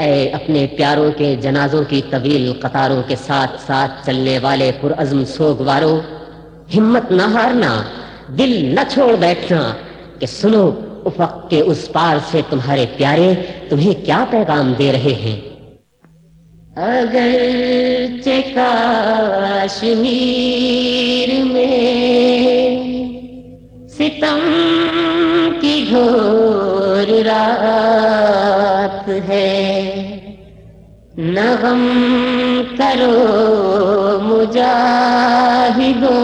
اے اپنے پیاروں کے جنازوں کی طویل قطاروں کے ساتھ ساتھ چلنے والے پرعزم سوگواروں، ہمت نہ ہارنا، دل نہ چھوڑ بیٹھنا کہ سنو، افق کے اس پار سے تمہارے پیارے تمہیں کیا پیغام دے رہے ہیں؟ اگر کاشمیر میں ستم کی گھور رات نغم کرو مجاہدو۔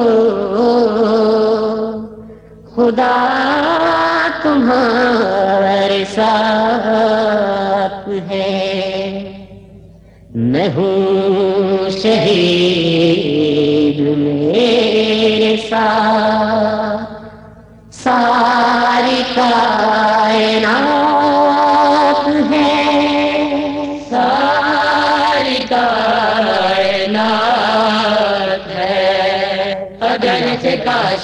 خدا تمہارے ساتھ ہے۔ میں ہوں شہید میرے ساتھ۔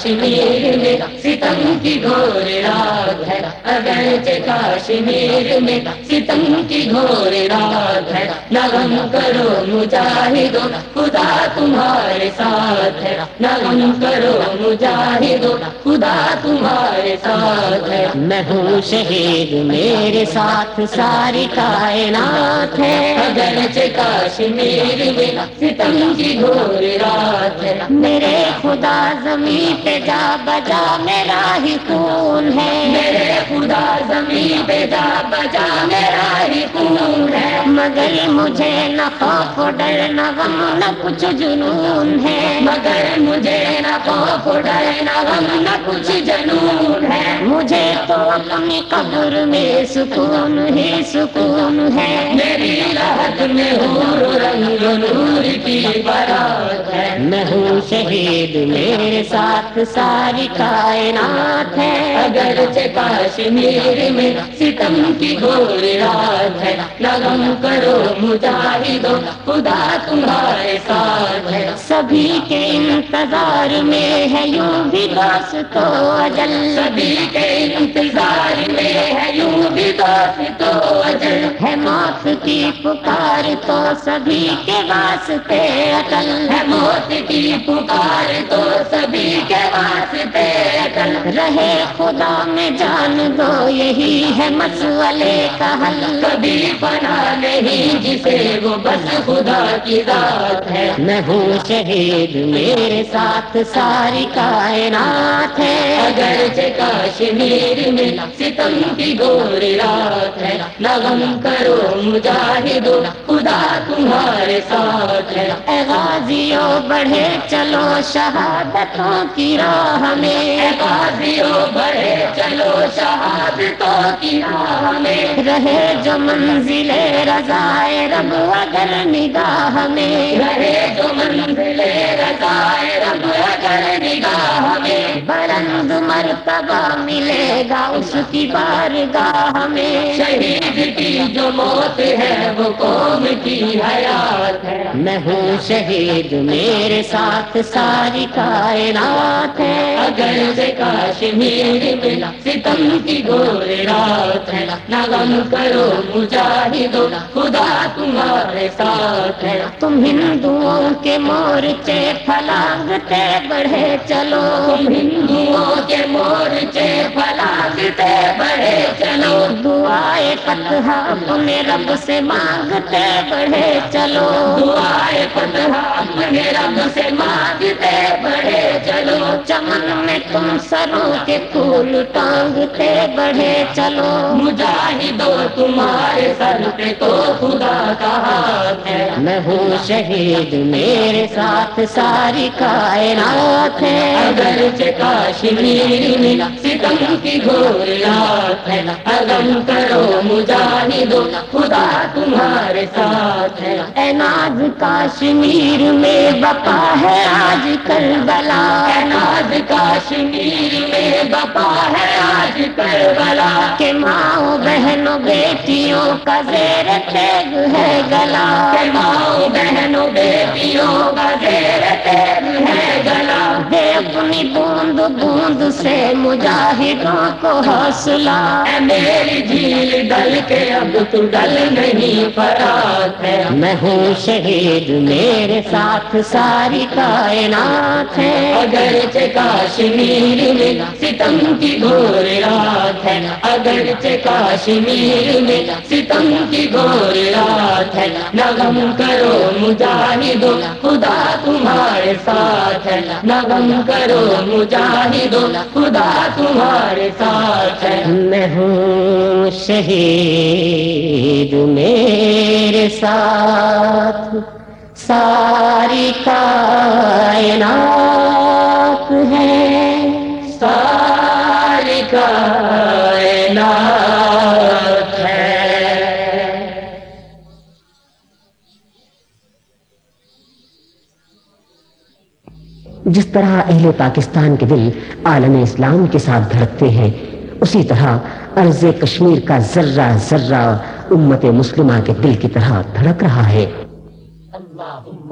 کاشمیر میں ستم کی گھور رات ہے۔ اگرچہ کاشمیر میں ستم کی گھور رات ہے۔ نغم کرو مجاہدو، خدا تمہارے ساتھ ہے۔ نغم کرو مجاہدو، خدا تمہارے ساتھ ہے۔ میں ہوں شہید، میرے ساتھ ساری کائنات ہے۔ اگرچہ کاشمیر میں ستم کی گھور رات ہے۔ میرے خدا زمین پہ جا، بجا میرا ہی خون ہے۔ میرے خدا زمین پہ جا بجا میرا ہی خون ہے۔ مگر مجھے نہ خوف ڈر نہ غم نہ کچھ جنون ہے۔ مگر مجھے نہ خوف ڈر نہ غم نہ کچھ جنون ہے۔ مجھے تو اپنی قبر میں سکون ہی سکون ہے۔ میری راحت میں ہور رنگ نور کی برات ہے۔ میں ہوں شہید میرے ساتھ ساری کائنات ہے اگر کاشمیر میں ستم کی گور رات ہے نغم کرو مجاہدو خدا تمہارے ساتھ ہے سبھی کے انتظار میں ہے یوں بھی باس تو اجل سبھی کے انتظار میں ہے یوں بھی باس تو اجل ہے موت کی پکار تو سبھی کے واسطے اٹل ہے موت کی پکار تو سبھی کے واسطے اٹل رہے، خدا میں جان دو، یہی ہے مسئلے کا حل۔ کبھی بنا نہیں جسے وہ بس خدا کی ذات ہے۔ میں ہوں شہید، میرے ساتھ ساری کائنات ہے۔ اگر کاشمیر میں ستم کی گور رات ہے۔ نغم کرو مجاہدو، خدا تمہارے ساتھ ہے۔ اے غازیوں، بڑھے چلو شہادتوں کی راہ میں۔ اے غازیوں بڑھے چلو شہادتوں کی راہ میں۔ رہے جو منزل رضائے رب اگر نگاہ میں۔ رہے جو منزل رضائے رب اگر نگاہ میں۔ بلند مرتبہ ملے گا اس کی بارگاہ میں۔ شہید کی جو موت ہے وہ قوم کی حیات ہے۔ میں ہوں شہید میرے ساتھ ساری کائنات ہے۔ اگر سے کاشمیر ستم کی گور رات ہے نغم کرو مجاہدو خدا تمہارے ساتھ ہے تم ہندوؤں کے مورچے پھلانگتے بڑھے چلو تم ہندوؤں کے مورچے پھلانگتے بڑھے چلو دعائے فتح اپنے رب سے مانگتے بڑھے چلو دعائے فتح اپنے رب سے مانگتے بڑھے چلو چمن میں تم سروں کے پھول ٹانگتے بڑھے چلو۔ مجاہدو تمہارے سر پہ تو خدا کا ہاتھ ہے۔ میں ہوں شہید میرے ساتھ ساری کائنات ہے۔ اگر کاشمیر میں ستم کی گھور رات ہے۔ اگم کرو مجاہدو خدا تمہارے ساتھ ہے۔ اے ناز کاشمیر میں بپا ہے آج کل بلا ناز کاشمیر میں بپا ہے آج کہ ماں بہنوں بیٹیوں کا زیر تیگ ہے گلا کہ ماں بہنوں بیٹیوں کا زیر ہے گلا دے اپنی بوند بوند سے مجاہدوں کو حوصلہ۔ میری جھیل ڈل کے اب تو ڈل نہیں فرات ہے۔ میں ہوں شہید، میرے ساتھ ساری کائنات ہے۔ اگر کاشمیر میں ستم کی گھور رات ہے۔ اگر کاشمیر میں ستم کی گھور رات ہے نغم کرو مجاہدو خدا تمہارے ساتھ ہے نغم کرو مجاہدو خدا تمہارے ساتھ ہے میں ہوں شہید میرے ساتھ ساری کائنات ہے ساری کائنات جس طرح اہل پاکستان کے دل عالم اسلام کے ساتھ دھڑکتے ہیں، اسی طرح عرض کشمیر کا ذرہ ذرہ امت مسلمہ کے دل کی طرح دھڑک رہا ہے۔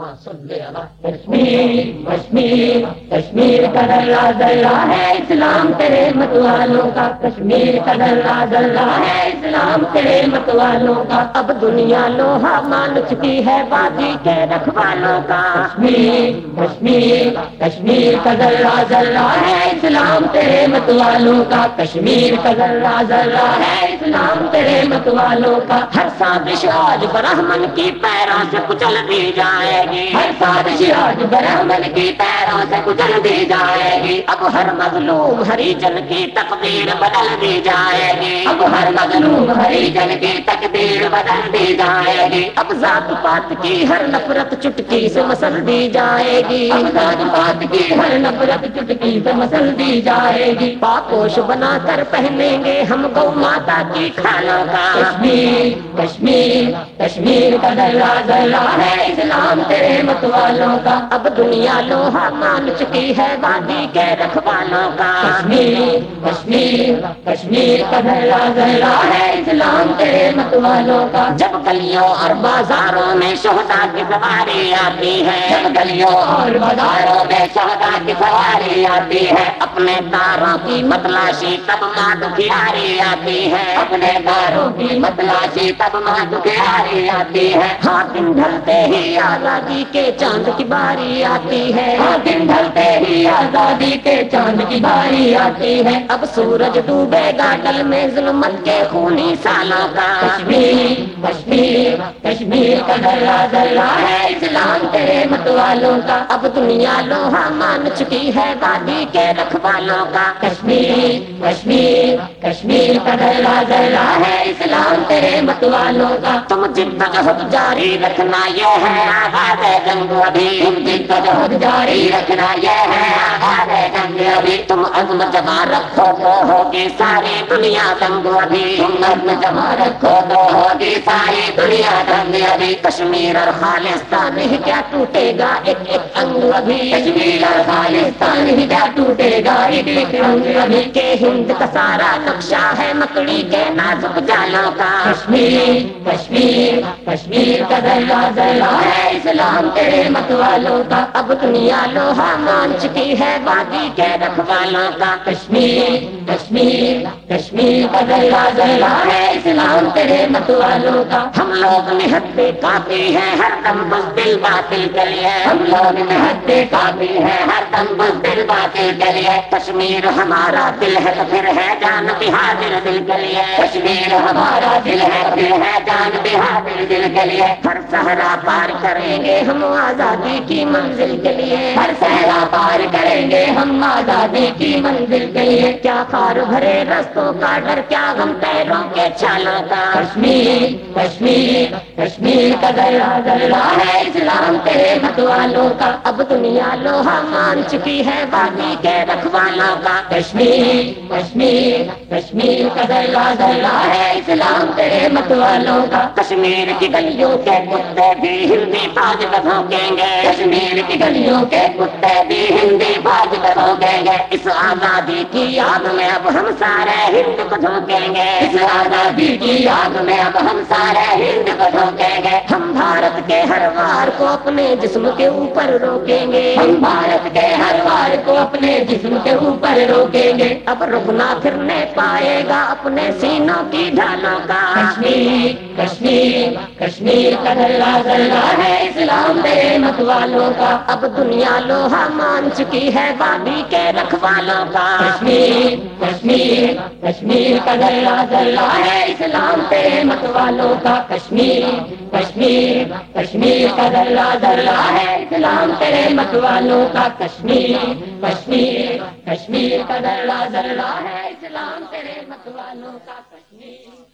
کشمیر کشمیر کشمیر کا درا درا ہے اسلام، تیرے مت والوں کا کشمیر کا درا درا ہے اسلام، تیرے مت والوں کا۔ اب دنیا لوہا مان چکی ہے وادی کے رکھوالوں کا۔ کشمیر کشمیر کشمیر کا درا درا ہے اسلام، تیرے مت والوں کا۔ کشمیر کا درا درا ہے اسلام، تیرے مت والوں کا۔ ہر سازش آج برہمن کی پیروں سے کچل دی جائے گی۔ ہر سازش آج برہمن کی پیروں سے کچل دی جائے گی۔ اب ہر مظلوم ہری جن کی تقدیر بدل دی جائے گی۔ اب ہر مظلوم ہری جن کی تقدیر بدل دی جائے گی۔ اب ذات پات کی ہر نفرت چٹکی سے مسل دی جائے گی۔ اب ذات پات کی ہر نفرت چٹکی سے مسل دی جائے گی۔ پاپوش بنا کر پہنیں گے ہم گو ماتا کی کھالوں کا۔ کشمیر کشمیر کشمیر کا درا درا ہے اسلام تیرے مت والوں کا۔ اب دنیا لوہا مان چکی ہے وادی کے رکھوالوں کا۔ کشمیر کشمیر کشمیر کا بہلا درا ہے اسلام کے مت والوں کا۔ جب گلیوں اور بازاروں میں شہدا کی سواری آتی ہے، جب گلیوں اور بازاروں میں شہدا کی سواری آتی ہے اپنے داروں کی متلاشی تب ماں دکھیاری آتی ہے۔ اپنے داروں کی متلاشی تب ماں دکھیاری آتی ہے۔ ہاں دن ڈھلتے ہی آزادی کے چاند کی باری آتی ہے۔ ہاں دن ڈھلتے ہی آزادی کے چاند کی باری آتی ہے۔ اب سورج ڈوبے گا ڈل میں ظلمت کے خونی سالوں کا۔ کشمیر کشمیر کشمیر کا درا درا ہے۔ اسلام تیرے مت والوں کا۔ اب دنیا لوہا مان چکی ہے۔ وادی کے رکھوالوں کا کشمیر کشمیر کشمیر کا درا درا ہے اسلام تیرے مت والوں کا۔ تم جد جہد جاری رکھنا یہ ہے، آغاز جنگ ابھی۔ تم جد جہد جاری رکھنا یہ ہے، آغاز جنگ ابھی۔ تم عزم جمع رکھو تو ہوگی ساری دنیا دنگ ابھی۔ تم عزم جمع رکھو تو ہوگی ساری دنیا دنگ ابھی۔ کشمیر اور خالستان ہی کیا ٹوٹے گا، ایک ایک انگ ابھی۔ کشمیر اور خالستان ہی کیا ٹوٹے گا ایک ابھی کہ ہند کا سارا نقشہ ہے مکڑی کے نازک جالوں کا۔ کشمیر کشمیر کشمیر کا دریا دریا ہے اسلام تیرے مت والوں کا۔ اب دنیا لوہا مان چکی ہے وادی کے رکھوالوں کا۔ کشمیر کشمیر کشمیر کا دریا دریا ہے اسلام تیرے مت والوں کا۔ ہم لوگ نہتے کافی ہیں، ہر دم بزدل باطل کے لیے۔ ہم لوگ نہتے کافی ہیں، ہر دم بزدل باطل کے لیے۔ کشمیر ہمارا دل ہے تو پھر ہے جان بہادر دل کے لیے۔ کشمیر ہمارا دل ہے پھر ہے جان بہادر دل کے لیے۔ ہر سہرا پار کریں گے ہم آزادی کی منزل کے لیے۔ ہر سہرا پار کریں گے ہم آزادی کی منزل کے لیے۔ کیا خار بھرے رستوں کا ڈر، کیا غم پیروں کے چھالوں کا۔ کشمیر کشمیر کشمیر کا درا درا ہے اسلام تیرے مت والوں کا۔ اب دنیا لوہا مان چکی ہے وادی کے رکھوالوں کا کشمیر کشمیر کشمیر کا درا درا ہے اسلام تیرے مت والوں کا۔ کشمیر کی گلیوں کے کتے بھی ہندی باز بھونکیں گے۔ کشمیر کی گلیوں کے کتے بھی ہندی باز بھونکیں گے۔ اس آزادی کی یاد میں اب ہم سارے ہند کو دھوکیں گے۔ اس آزادی کی یاد میں اب ہم سارے ہند کو دھوکیں گے۔ ہم بھارت کے ہر وار کو اپنے جسم کے اوپر روکیں گے۔ ہم بھارت کے ہر وار کو اپنے جسم کے اوپر روکیں گے۔ اب رکنا پھرنے پائے گا اپنے سینوں کی ڈھالوں کا۔ کشمیر کشمیر کشمیر کا دلہ دلہ ہے اسلام تیرے مت والوں کا۔ اب دنیا لوہا مان چکی ہے وادی کے رکھوالوں کا۔ کشمیر کشمیر کشمیر کا دلہ دلہ ہے اسلام تیرے مت والوں کا۔ کشمیر کشمیر کشمیر کا دلہ دلہ ہے اسلام تیرے مت والوں کا۔ کشمیر کشمیر کشمیر کا دلہ دلہ ہے، اسلام تیرے مت والوں کا کشمیر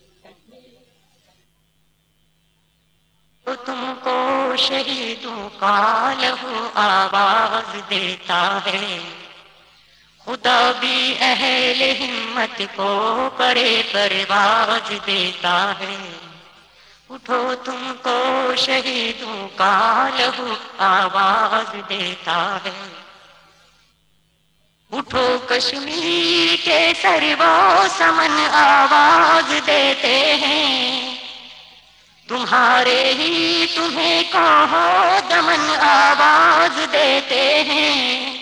تم کو شہیدوں کا لہو آواز دیتا ہے۔ خدا بھی اہل ہمت کو پڑے پرواز دیتا ہے۔ اٹھو تم کو شہیدوں کا لہو آواز دیتا ہے۔ اٹھو کشمیر کے سرو سمن آواز دیتے ہیں۔ تمہارے ہی تمہیں کہو دمن آواز دیتے ہیں۔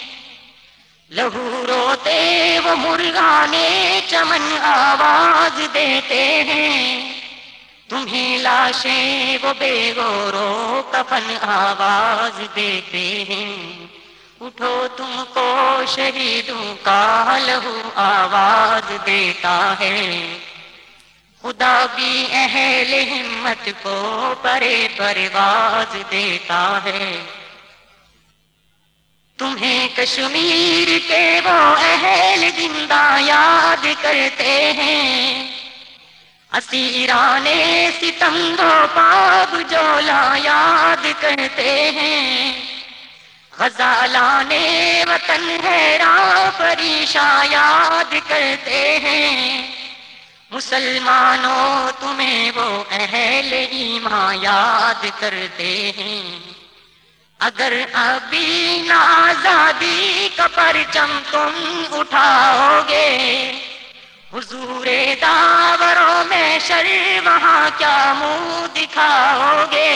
لہو روتے وہ مرغانے چمن آواز دیتے ہیں۔ تمہیں لاشیں وہ بے گورو کفن آواز دیتے ہیں۔ اٹھو تم کو شہیدوں کا لہو آواز دیتا ہے۔ خدا بھی اہل ہمت کو پرے پرواز دیتا ہے۔ تمہیں کشمیر کے وہ اہل زندہ یاد کرتے ہیں۔ اسیران ستم دو پاب جولا یاد کرتے ہیں۔ غزالان وطن حیران پریشاں یاد کرتے ہیں۔ مسلمانوں تمہیں وہ اہل ایمان یاد کرتے ہیں۔ اگر ابھی آزادی کا پرچم تم اٹھاؤ گے حضور داوروں میں شر وہاں کیا منہ دکھاؤ گے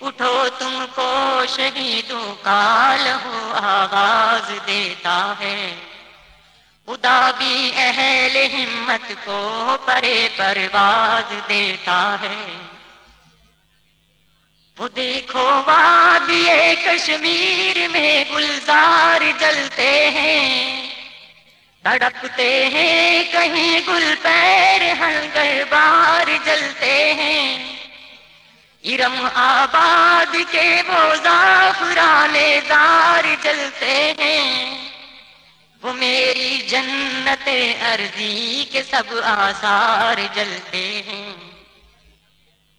اٹھو تم کو شہیدوں کا لہو آواز دیتا ہے۔ خدا بھی اہل ہمت کو پرے پرواز دیتا ہے۔ وہ دیکھو وادی کشمیر میں گلزار جلتے ہیں۔ تڑپتے ہیں کہیں گل پیر ہنگر بار جلتے ہیں۔ ارم آباد کے وہ زعفرانے دار جلتے ہیں۔ وہ میری جنت ارضی کے سب آثار جلتے ہیں۔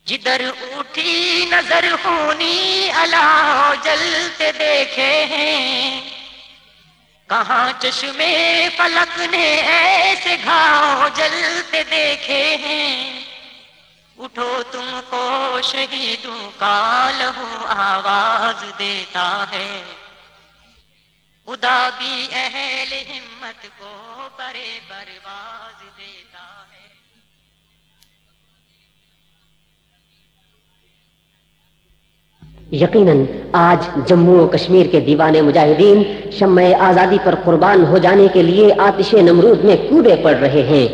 جدھر اٹھی نظر خونی اللہ جلتے دیکھے ہیں۔ کہاں چشمے فلک نے ایسے گھاؤ جلتے دیکھے ہیں۔ اٹھو تم کو شہیدوں کا لہو آواز دیتا ہے۔ خدا بھی اہل ہمت کو بڑے برواز دیتا ہے۔ یقیناً آج جموں و کشمیر کے دیوان مجاہدین شمع آزادی پر قربان ہو جانے کے لیے آتش نمرود میں کودے پڑ رہے ہیں۔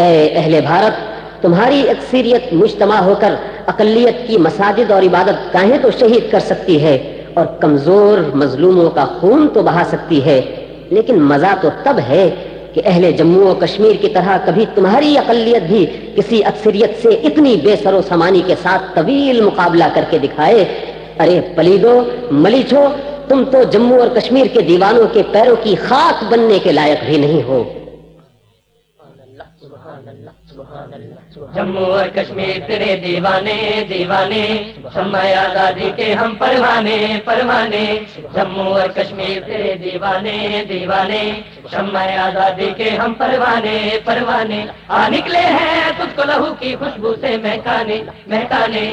اے اہل بھارت تمہاری اکثریت مجتمع ہو کر اقلیت کی مساجد اور عبادت گاہیں تو شہید کر سکتی ہے اور کمزور مظلوموں کا خون تو بہا سکتی ہے۔ لیکن مزہ تو تب ہے کہ اہل جموں و کشمیر کی طرح کبھی تمہاری اقلیت بھی کسی اکثریت سے اتنی بے سر و سمانی کے ساتھ طویل مقابلہ کر کے دکھائے۔ ارے پلیدو ملیچو تم تو جموں اور کشمیر کے دیوانوں کے پیروں کی خاک بننے کے لائق بھی نہیں ہو۔ جموں اور کشمیر تیرے دیوانے دیوانے شمع آزادی کے ہم پروانے پروانے۔ جموں اور کشمیر تیرے دیوانے دیوانے۔ شمع آزادی کے ہم پروانے پروانے۔ آ نکلے ہیں تجھ کو لہو کی خوشبو سے مہکانے مہکانے۔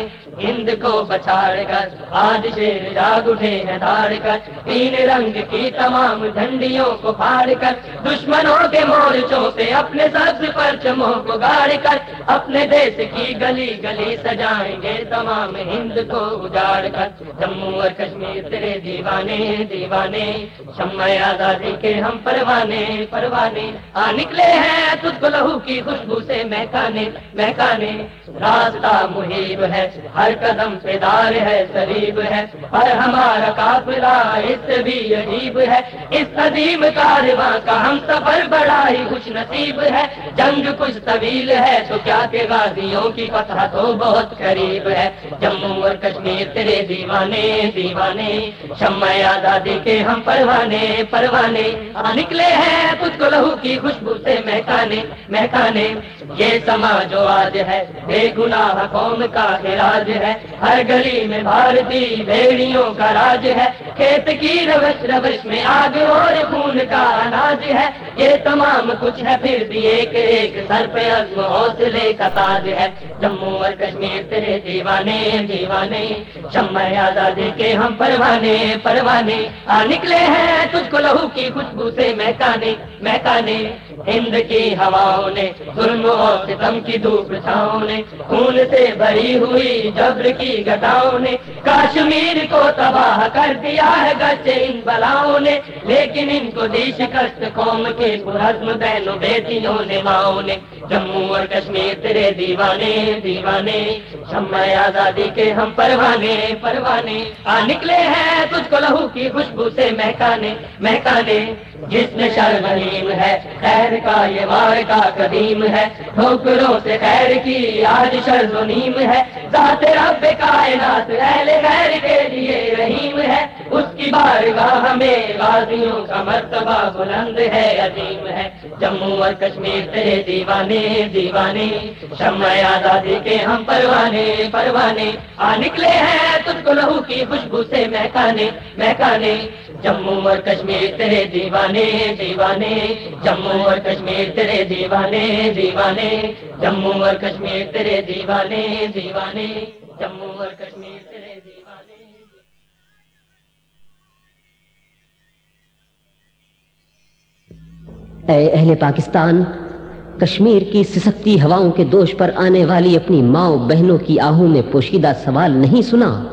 ہند کو بچاڑ کر آج شیر جاگ اٹھے ہیں داڑ کر تین رنگ کی تمام جھنڈیوں کو پھاڑ کر۔ دشمنوں کے مورچوں پہ اپنے سبز پرچموں کو گاڑ کر۔ اپنے دیش کی گلی گلی سجائیں گے تمام ہند کو اجاڑ کر۔ جموں اور کشمیر تیرے دیوانے دیوانے۔ شمع آزادی کے ہم پروانے پروانے۔ آ نکلے ہیں تجھ کو لہو کی خوشبو سے مہکانے مہکانے۔ راستہ محیب ہے ہر قدم پہ دار ہے سریب ہے۔ ہر ہمارا قافلہ اس سے بھی عجیب ہے۔ اس عظیم کارواں کا ہم سفر بڑا ہی خوش نصیب ہے۔ جنگ کچھ طویل ہے تو کیا کہ غازیوں کی فتح تو بہت قریب ہے۔ جموں اور کشمیر تیرے دیوانے دیوانے۔ شمع آزادی کے ہم پروانے پروانے۔ نکلے ہیں کچھ کو لہو کی خوشبو سے مہکانے مہکانے۔ یہ سما جو آج ہے۔ بے گناہ قوم کا خراج ہے، ہر گلی میں بھارتی بھیڑیوں کا راج ہے، کھیت کی روش روش میں آگ اور خون کا اناج ہے، یہ تمام کچھ ہے، پھر بھی ایک ایک سر پہ عزم حوصلے کا تاج ہے۔ جموں اور کشمیر تیرے دیوانے دیوانے، شمع آزادی کے ہم پروانے پروانے۔ آ نکلے ہیں تجھ کو لہو کی خوشبو سے مہکانے مہکانے ہند کی ہواؤں نے ظلم اور ستم کی دھوپ چھاؤں نے، خون سے بھری ہوئی جبر کی گٹاؤں نے، کاشمیر کو تباہ کر دیا ہے گچ ان بلاؤں نے، لیکن ان کو دی شکست قوم کے پرزم بہنوں بیٹیوں نے ماؤں نے۔ جموں اور کشمیر تیرے دیوانے دیوانے، شمع آزادی کے ہم پروانے پروانے۔ آ نکلے ہیں تجھ کو لہو کی خوشبو سے مہکانے مہکانے۔ جس میں شرمیم ہے خیر کا یہ وار کا قدیم ہے۔ ٹھوکروں سے خیر کی آج شرز و نیم ہے۔ ذات رب کائنات، اہل خیر کے لیے رحیم ہے۔ اس کی بارگاہ میں غازیوں کا مرتبہ بلند ہے، عظیم ہے۔ جموں اور کشمیر تیرے دیوانے دیوانے۔ شمع آزادی کے ہم پروانے پروانے۔ آ نکلے ہیں تجھ کو لہو کی خوشبو سے مہکانے مہکانے۔ جموں اور کشمیر تیرے دیوانے دیوانے۔ جموں اور کشمیر تیرے دیوانے دیوانے۔ جموں اور کشمیر تیرے دیوانے دیوانے جموں اور کشمیر تیرے دیوانے۔ اے اہل پاکستان کشمیر کی سسکتی ہواؤں کے دوش پر آنے والی اپنی ماؤں بہنوں کی آہوں میں پوشیدہ سوال نہیں سنا۔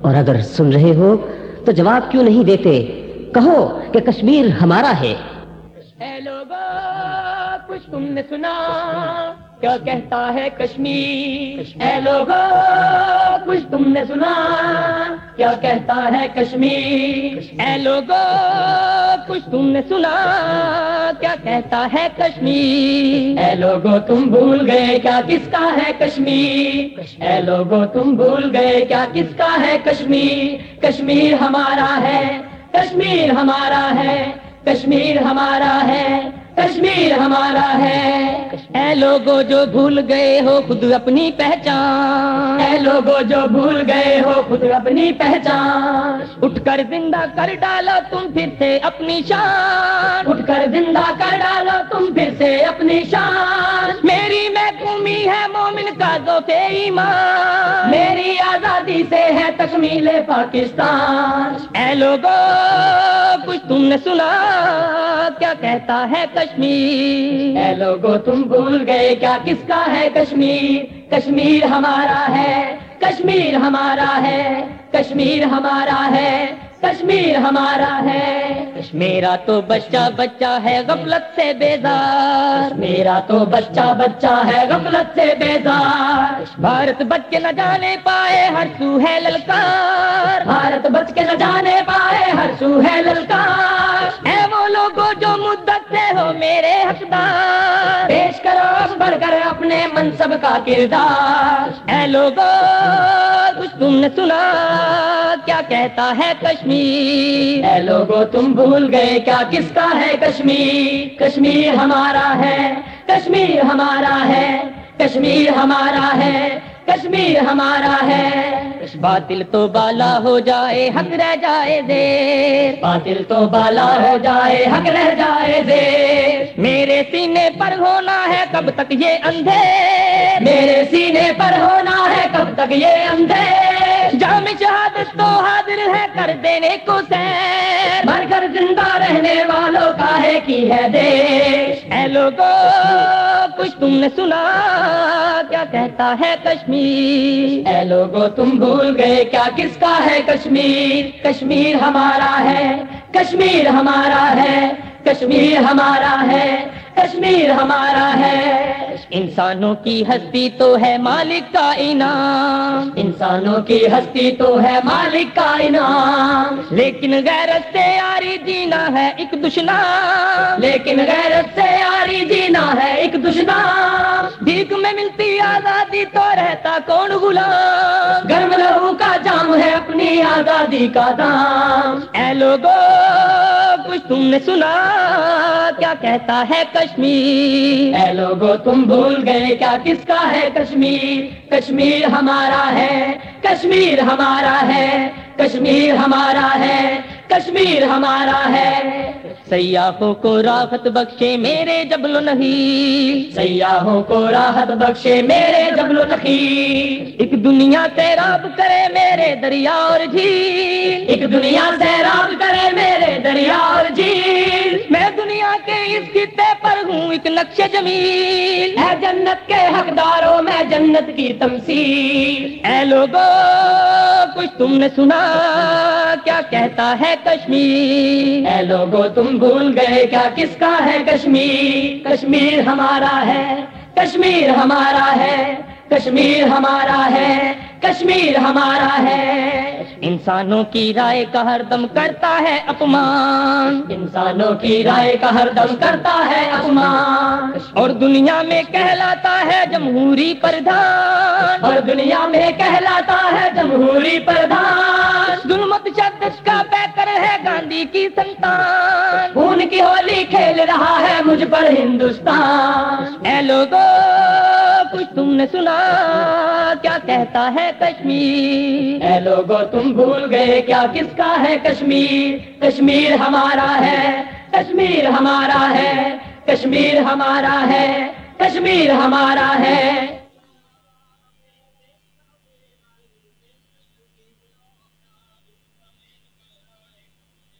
اور اگر سن رہے ہو تو جواب کیوں نہیں دیتے؟ کہو کہ کشمیر ہمارا ہے۔ اے لوگو کچھ تم نے سنا۔ کیا کہتا ہے کشمیر؟ اے لوگو کچھ تم نے سنا۔ کیا کہتا ہے کشمیر؟ اے لوگو کچھ تم نے سنا۔ کیا کہتا ہے کشمیر؟ اے لوگو تم بھول گئے۔ کیا کس کا ہے کشمیر۔ اے لوگو تم بھول گئے۔ کیا کس کا ہے کشمیر؟ کشمیر ہمارا ہے۔ کشمیر ہمارا ہے۔ کشمیر ہمارا ہے، کشمیر ہمارا ہے۔ اے لوگو جو بھول گئے ہو خود اپنی پہچان۔ اے لوگو جو بھول گئے ہو خود اپنی پہچان۔ اٹھ کر زندہ کر ڈالو تم پھر سے اپنی شان۔ اٹھ کر زندہ کر ڈالو تم پھر سے اپنی شان۔ میری محکومی ہے مومن کا دو ایمان۔ میری آزادی سے ہے تکمیل پاکستان۔ اے لوگو کچھ تم نے سنا کیا کہتا ہے کشمیر؟ اے لوگو، تم بھول گئے کیا؟ کس کا ہے کشمیر؟ کشمیر ہمارا ہے، کشمیر ہمارا ہے، کشمیر ہمارا ہے۔ کشمیر ہمارا ہے۔ میرا تو بچہ بچہ ہے غفلت سے بیزار۔ میرا تو بچہ بچہ ہے غفلت سے بیزار۔ بھارت بچ کے نہ جانے پائے ہر سو ہے للکار۔ بھارت بچ کے نہ جانے پائے ہر سو ہے للکار۔ اے وہ لوگوں جو مدت سے ہو میرے حقدار۔ پیش کرو بڑھ کر اپنے منصب کا کردار۔ اے لوگوں کچھ تم نے سنا کیا کہتا ہے کشمیر؟ اے لوگو، تم بھول گئے کیا؟ کس کا ہے کشمیر؟ کشمیر ہمارا ہے، کشمیر ہمارا ہے، کشمیر ہمارا ہے۔ کشمیر ہمارا ہے۔ باطل تو بالا ہو جائے حق رہ جائے دیر باطل تو بالا ہو جائے حق رہ جائے دیر میرے سینے پر ہونا ہے کب تک یہ اندھیر۔ میرے سینے پر ہونا ہے کب تک یہ اندھیر۔ جام شہادت تو حاضر ہے کر دینے کو سیر۔ مر کر زندہ رہنے والوں کا ہے کی ہے دیش۔ اے لوگو کچھ تم نے سنا کیا کہتا ہے کشمیر؟ اے لوگو، تم بھول گئے کیا؟ کس کا ہے کشمیر؟ کشمیر ہمارا ہے، کشمیر ہمارا ہے، کشمیر ہمارا ہے، کشمیر ہمارا ہے۔ انسانوں کی ہستی تو ہے مالک کا انعام۔ انسانوں کی ہستی تو ہے مالک کا انعام۔ لیکن غیرت سے یاری جینا ہے ایک دشنام۔ لیکن غیرت سے یاری جینا ہے ایک دشنام۔ بھیک میں ملتی آزادی تو رہتا کون غلام؟ گرم لہو کا جام ہے اپنی آزادی کا دام۔ اے لوگو، کچھ تم نے سنا، کیا کہتا ہے کشمیر؟ اے لوگو، تم بھول گئے، کیا کس کا ہے کشمیر؟ کشمیر ہمارا ہے، کشمیر ہمارا ہے، کشمیر ہمارا ہے، کشمیر ہمارا ہے۔ سیاحوں کو راحت بخشے میرے جبل نہیں سیاحوں کو راحت بخشے میرے جبل و نخیل ایک دنیا سیراب کرے میرے دریا اور جھیل. ایک دنیا سیراب کرے میرے دریا اور جھیل. میں دنیا کے اس خطے پر ہوں ایک نقش جمیل. اے جنت کے حقداروں میں جنت کی تمثیل. اے لوگو، کچھ تم نے سنا، کیا کہتا ہے کشمیر؟ اے لوگو، تم بھول گئے کیا؟ کس کا ہے کشمیر؟ کشمیر ہمارا ہے، کشمیر ہمارا ہے، کشمیر ہمارا ہے کشمیر ہمارا ہے۔ انسانوں کی رائے کا ہر دم کرتا ہے اپمان۔ انسانوں کی رائے کا ہر دم کرتا ہے اپمان۔ اور دنیا میں کہلاتا ہے جمہوری پردھان۔ اور دنیا میں کہلاتا ہے جمہوری پردھان۔ ظلمت شدت کا پیکر ہے گاندھی کی سنتان۔ خون کی ہولی کھیل رہا ہے مجھ پر ہندوستان۔ اے لوگو، کچھ تم نے سنا، کیا کہتا ہے کشمیر۔ اے لوگو، تم بھول گئے کیا؟ کس کا ہے کشمیر؟ کشمیر ہمارا ہے، کشمیر ہمارا ہے، کشمیر ہمارا ہے، کشمیر ہمارا ہے۔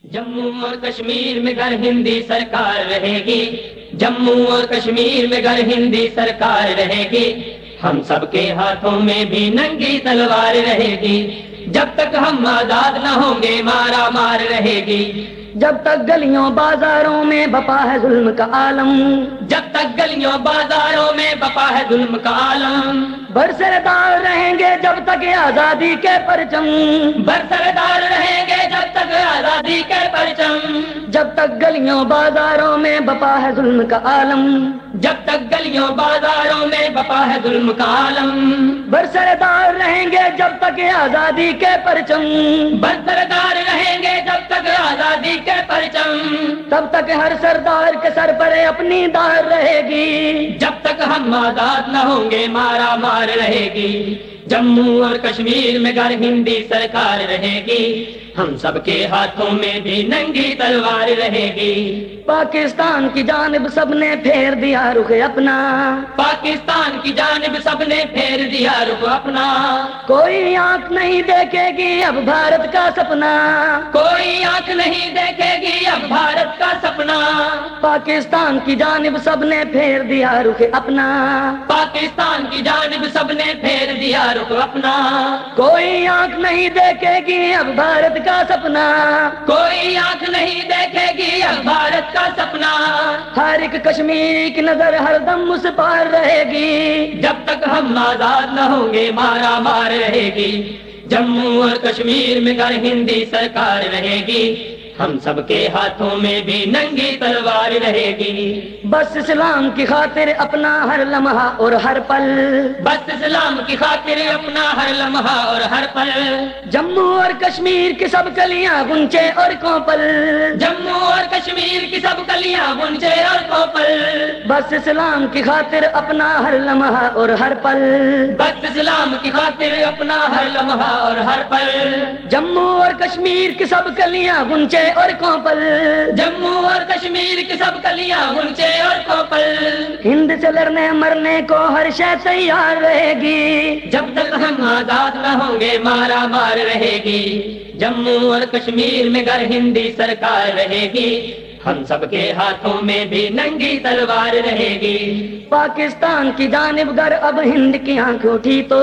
جموں اور کشمیر میں گر ہندی سرکار رہے گی۔ جموں اور کشمیر میں گر ہندی سرکار رہے گی۔ ہم سب کے ہاتھوں میں بھی ننگی تلوار رہے گی۔ جب تک ہم آزاد نہ ہوں گے مارا مار رہے گی۔ جب تک گلیوں بازاروں میں بپا ہے ظلم کا عالم۔ جب تک گلیوں بازاروں میں بپا ہے ظلم کا عالم۔ برسردار رہیں گے جب تک آزادی کے پرچم۔ برسردار رہیں گے جب تک آزادی کے پرچم۔ جب تک گلیوں بازاروں میں بپا ہے ظلم کا عالم۔ جب تک گلیوں بازاروں میں بپا ہے ظلم کا عالم۔ برسردار رہیں گے جب تک آزادی کے پرچم۔ برسردار رہیں گے جب تک آزادی کے پرچم۔ تب تک ہر سردار کے سر پر اپنی دار رہے گی۔ جب تک ہم آزاد نہ ہوں گے مارا مار رہے گی۔ جموں اور کشمیر میں گر ہندی سرکار رہے گی۔ ہم سب کے ہاتھوں میں بھی ننگی تلوار رہے گی۔ پاکستان کی جانب سب نے پھیر دیا رخ اپنا۔ پاکستان کی جانب سب نے پھیر دیا رخ اپنا۔ کوئی آنکھ نہیں دیکھے گی اب بھارت کا سپنا۔ کوئی آنکھ نہیں دیکھے گی اب بھارت کا سپنا۔ پاکستان کی جانب سب نے پھیر دیا رخ اپنا۔ پاکستان کی جانب سب نے پھیر دیا رخ اپنا۔ کوئی آنکھ نہیں دیکھے گی اب بھارت کا سپنا۔ کوئی آنکھ نہیں دیکھے گی اب بھارت کا سپنا۔ ہر ایک کشمیری کی نظر ہر دم اس پار رہے گی۔ جب تک ہم آزاد نہ ہوں گے مارا مار رہے گی۔ جموں اور کشمیر میں گر ہندی سرکار رہے گی۔ ہم سب کے ہاتھوں میں بھی ننگی تلوار رہے گی۔ بس اسلام کی خاطر اپنا ہر لمحہ اور ہر پل۔ بس اسلام کی خاطر اپنا ہر لمحہ اور ہر پل۔ جموں اور کشمیر کی سب کلیاں گنچے اور کوپل۔ جموں اور کشمیر کی سب کلیاں گنچے اور کوپل۔ بس اسلام کی خاطر اپنا ہر لمحہ اور ہر پل۔ بس اسلام کی خاطر اپنا ہر لمحہ اور ہر پل۔ جموں اور کشمیر کی سب کلیاں گنچے اور کوپل۔ جموں اور کشمیر کی سب کلیاں گنچے اور کوپل۔ ہند سے لڑنے مرنے کو ہر شے تیار رہے گی۔ جب تک ہم آزاد نہ ہوں گے مارا مار رہے گی۔ جموں اور کشمیر میں گر ہندی سرکار رہے گی۔ ہم سب کے ہاتھوں میں بھی ننگی تلوار رہے گی۔ پاکستان کی جانب گر اب ہند کی آنکھ اٹھی تو۔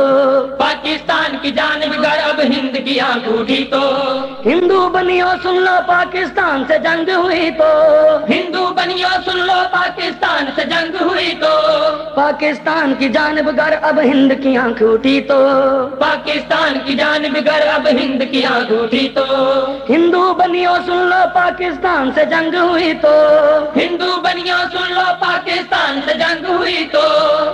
پاکستان کی جانب گر اب ہند کی آنکھ اٹھی تو۔ ہندو بنیو سن لو پاکستان سے جنگ ہوئی تو۔ ہندو بنیو سن لو پاکستان سے جنگ ہوئی تو۔ پاکستان کی جانب گر اب ہند کی آنکھ اٹھی تو۔ پاکستان کی جانب گر اب ہند کی آنکھ اٹھی تو۔ ہندو بنیو سن لو پاکستان سے جنگ ہوئی تو۔ ہندو بنیو سن لو پاکستان سے جنگ ہوئی تو۔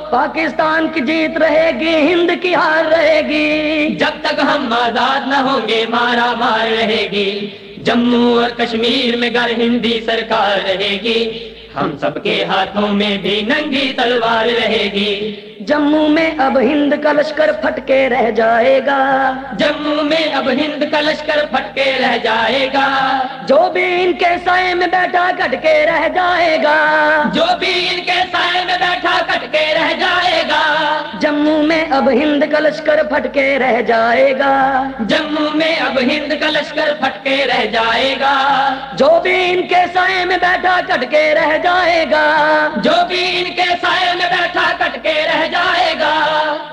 پاکستان کی جیت رہے گی ہند کی ہار رہے گی۔ جب تک ہم آزاد نہ ہوں گے مارا مار رہے گی۔ جموں اور کشمیر میں گر ہندی سرکار رہے گی۔ ہم سب کے ہاتھوں میں بھی ننگی تلوار رہے گی۔ جموں میں اب ہند کا لشکر پھٹ کے رہ جائے گا۔ جموں میں اب ہند کا لشکر پھٹ کے رہ جائے گا۔ جو بھی ان کے سائے میں بیٹھا کٹ کے رہ جائے گا۔ جو بھی ان کے سائے میں بیٹھا کٹ کے رہ جائے گا۔ جموں میں اب ہند کا لشکر پھٹ کے رہ جائے گا۔ جموں میں اب ہند کا لشکر پھٹ کے رہ جائے گا۔ جو بھی ان کے سائے میں بیٹھا کٹ کے رہ جائے گا۔ جو بھی ان کے سائے میں بیٹھا کٹ کے رہ جائے گا۔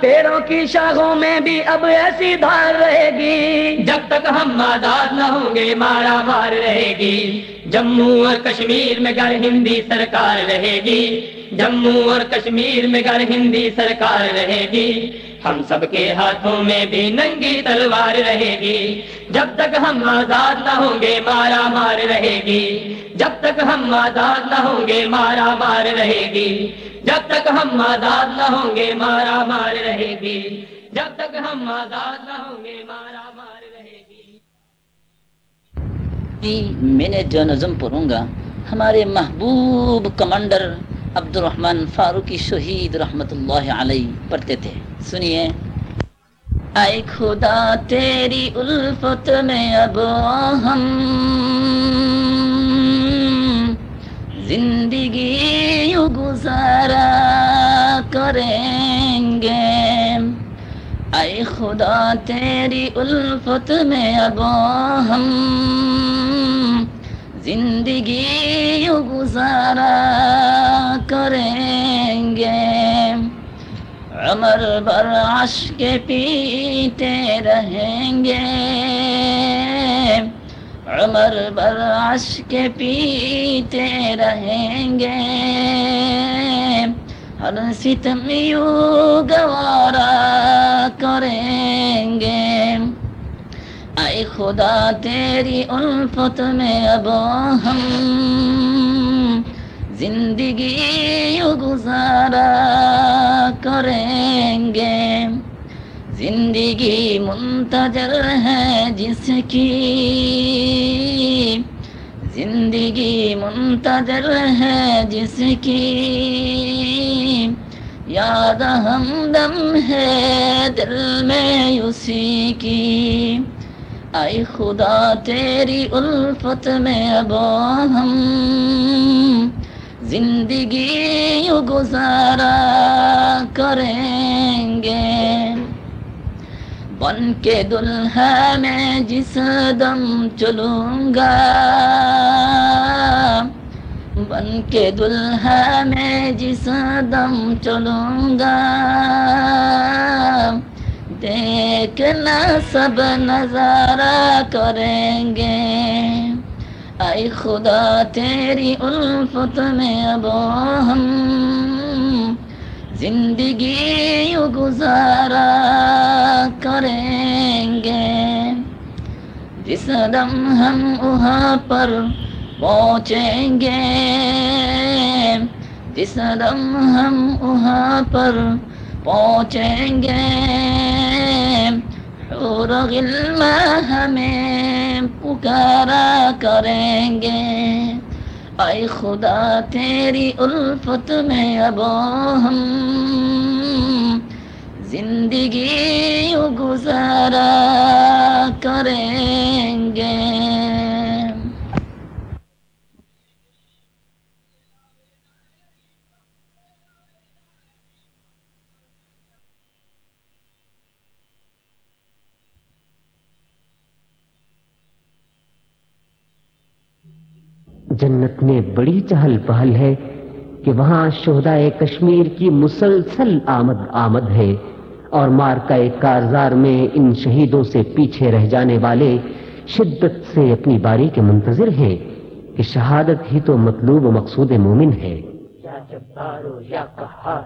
پیڑوں کی شاخوں میں بھی اب ایسی دھار رہے گی۔ جب تک ہم آزاد نہ ہوں گے مارا مار رہے گی۔ جموں اور کشمیر میں گر ہندی سرکار رہے گی۔ جموں اور کشمیر میں گر ہندی سرکار رہے گی۔ ہم سب کے ہاتھوں میں بھی ننگی تلوار رہے گی۔ جب تک ہم آزاد نہ ہوں گے، مارا مار رہے گی۔ جب تک ہم آزاد نہ ہوں گے، مارا مار رہے گی۔ جب تک ہم آزاد نہ ہوں گے، مارا مار رہے گی۔ جب تک ہم آزاد نہ ہوں گے، مارا مار رہے گی۔ جی، میں نے جو نظم پڑھوں گا ہمارے محبوب کمانڈر عبد الرحمن فاروقی شہید رحمت اللہ علیہ پڑھتے تھے۔ سنیے۔ اے خدا، تیری الفت میں اب ہم زندگی یوں گزارا کریں گے۔ اے خدا، تیری الفت میں اب ہم زندگی گزارا کریں گے۔ عمر بر عشق پیتے رہیں گے۔ عمر بر عشق پیتے رہیں گے۔ ہر ستم یوں گوارا کریں گے۔ اے خدا، تیری الفت میں اب ہم زندگی گزارا کریں گے۔ زندگی منتظر ہے جس کی۔ زندگی منتظر ہے جس کی۔ یاد ہمدم ہے دل میں اسی کی۔ اے خدا، تیری الفت میں اب ہم زندگی یوں گزارا کریں گے۔ بن کے دلہا میں جس دم چلوں گا۔ بن کے دلہا میں جس دم چلوں گا۔ دیکھنا سب نظارہ کریں گے۔ اے خدا، تیری الفت میں اب ہم زندگی گزارا کریں گے۔ جس دم ہم وہاں پر پہنچیں گے، جس دم ہم وہاں پر پہنچیں گے۔ حور غلم ہمیں پکارا کریں گے۔ اے خدا، تیری الفت میں اب ہم زندگی گزارا کریں گے۔ جنت میں بڑی چہل پہل ہے کہ وہاں شہدائے کشمیر کی مسلسل آمد آمد ہے اور مارکا کارزار میں ان شہیدوں سے پیچھے رہ جانے والے شدت سے اپنی باری کے منتظر ہیں کہ شہادت ہی تو مطلوب و مقصود مومن ہے۔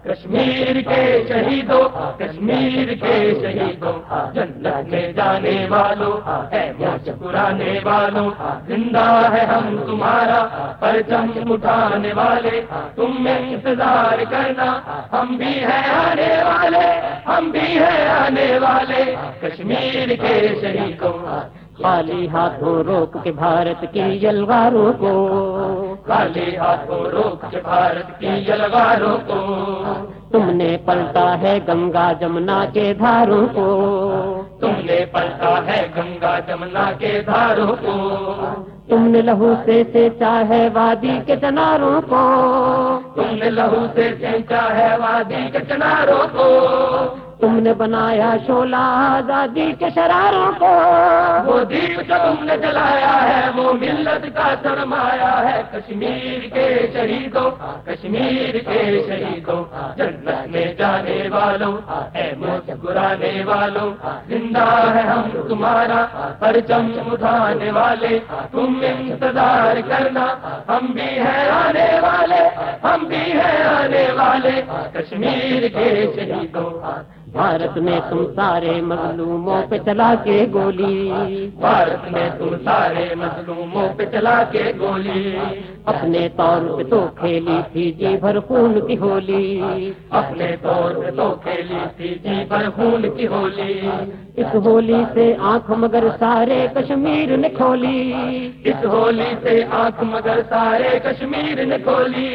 کشمیر کے شہیدوں، کشمیر کے شہیدوں، جنت میں جانے والوں ہے مسکرانے والوں، زندہ ہے ہم تمہارا پرچم اٹھانے والے، تم میں انتظار کرنا، ہم بھی ہیں آنے والے، ہم بھی ہیں آنے والے، کشمیر کے شہیدوں خالی ہاتھوں روک کے بھارت کی یلغاروں کو خالی ہاتھوں روک کے بھارت کی یلغاروں کو تم نے پلٹا ہے گنگا جمنا کے دھاروں کو تم نے پلٹا ہے گنگا جمنا کے دھاروں کو تم نے لہو سے سینچا ہے وادی کے چناروں کو تم نے لہو سے سینچا ہے وادی کے چناروں کو تم نے بنایا شولا آزادی کے شراروں کو۔ وہ دیپ جو تم نے جلایا ہے، وہ ملت کا سرمایا ہے۔ کشمیر کے شہیدوں، کشمیر کے شہیدوں، جنت میں جانے والوں، اے مسکرانے والوں۔ زندہ ہے ہم تمہارا، پرچم اٹھانے والے۔ تم انتظار کرنا، ہم بھی ہیں آنے والے۔ ہم بھی ہیں آنے والے۔ کشمیر کے شہیدوں بھارت میں تم سارے مظلوموں پہ چلا کے گولی۔ بھارت میں تم سارے مظلوموں پہ چلا کے گولی۔ اپنے طور پہ تو کھیلی تھی جی بھر خون کی ہولی۔ اپنے طور پہ تو کھیلی تھی جی بھر خون کی ہولی۔ اس ہولی سے آنکھ مگر سارے کشمیر نے کھولی۔ اس ہولی سے آنکھ مگر سارے کشمیر نے کھولی۔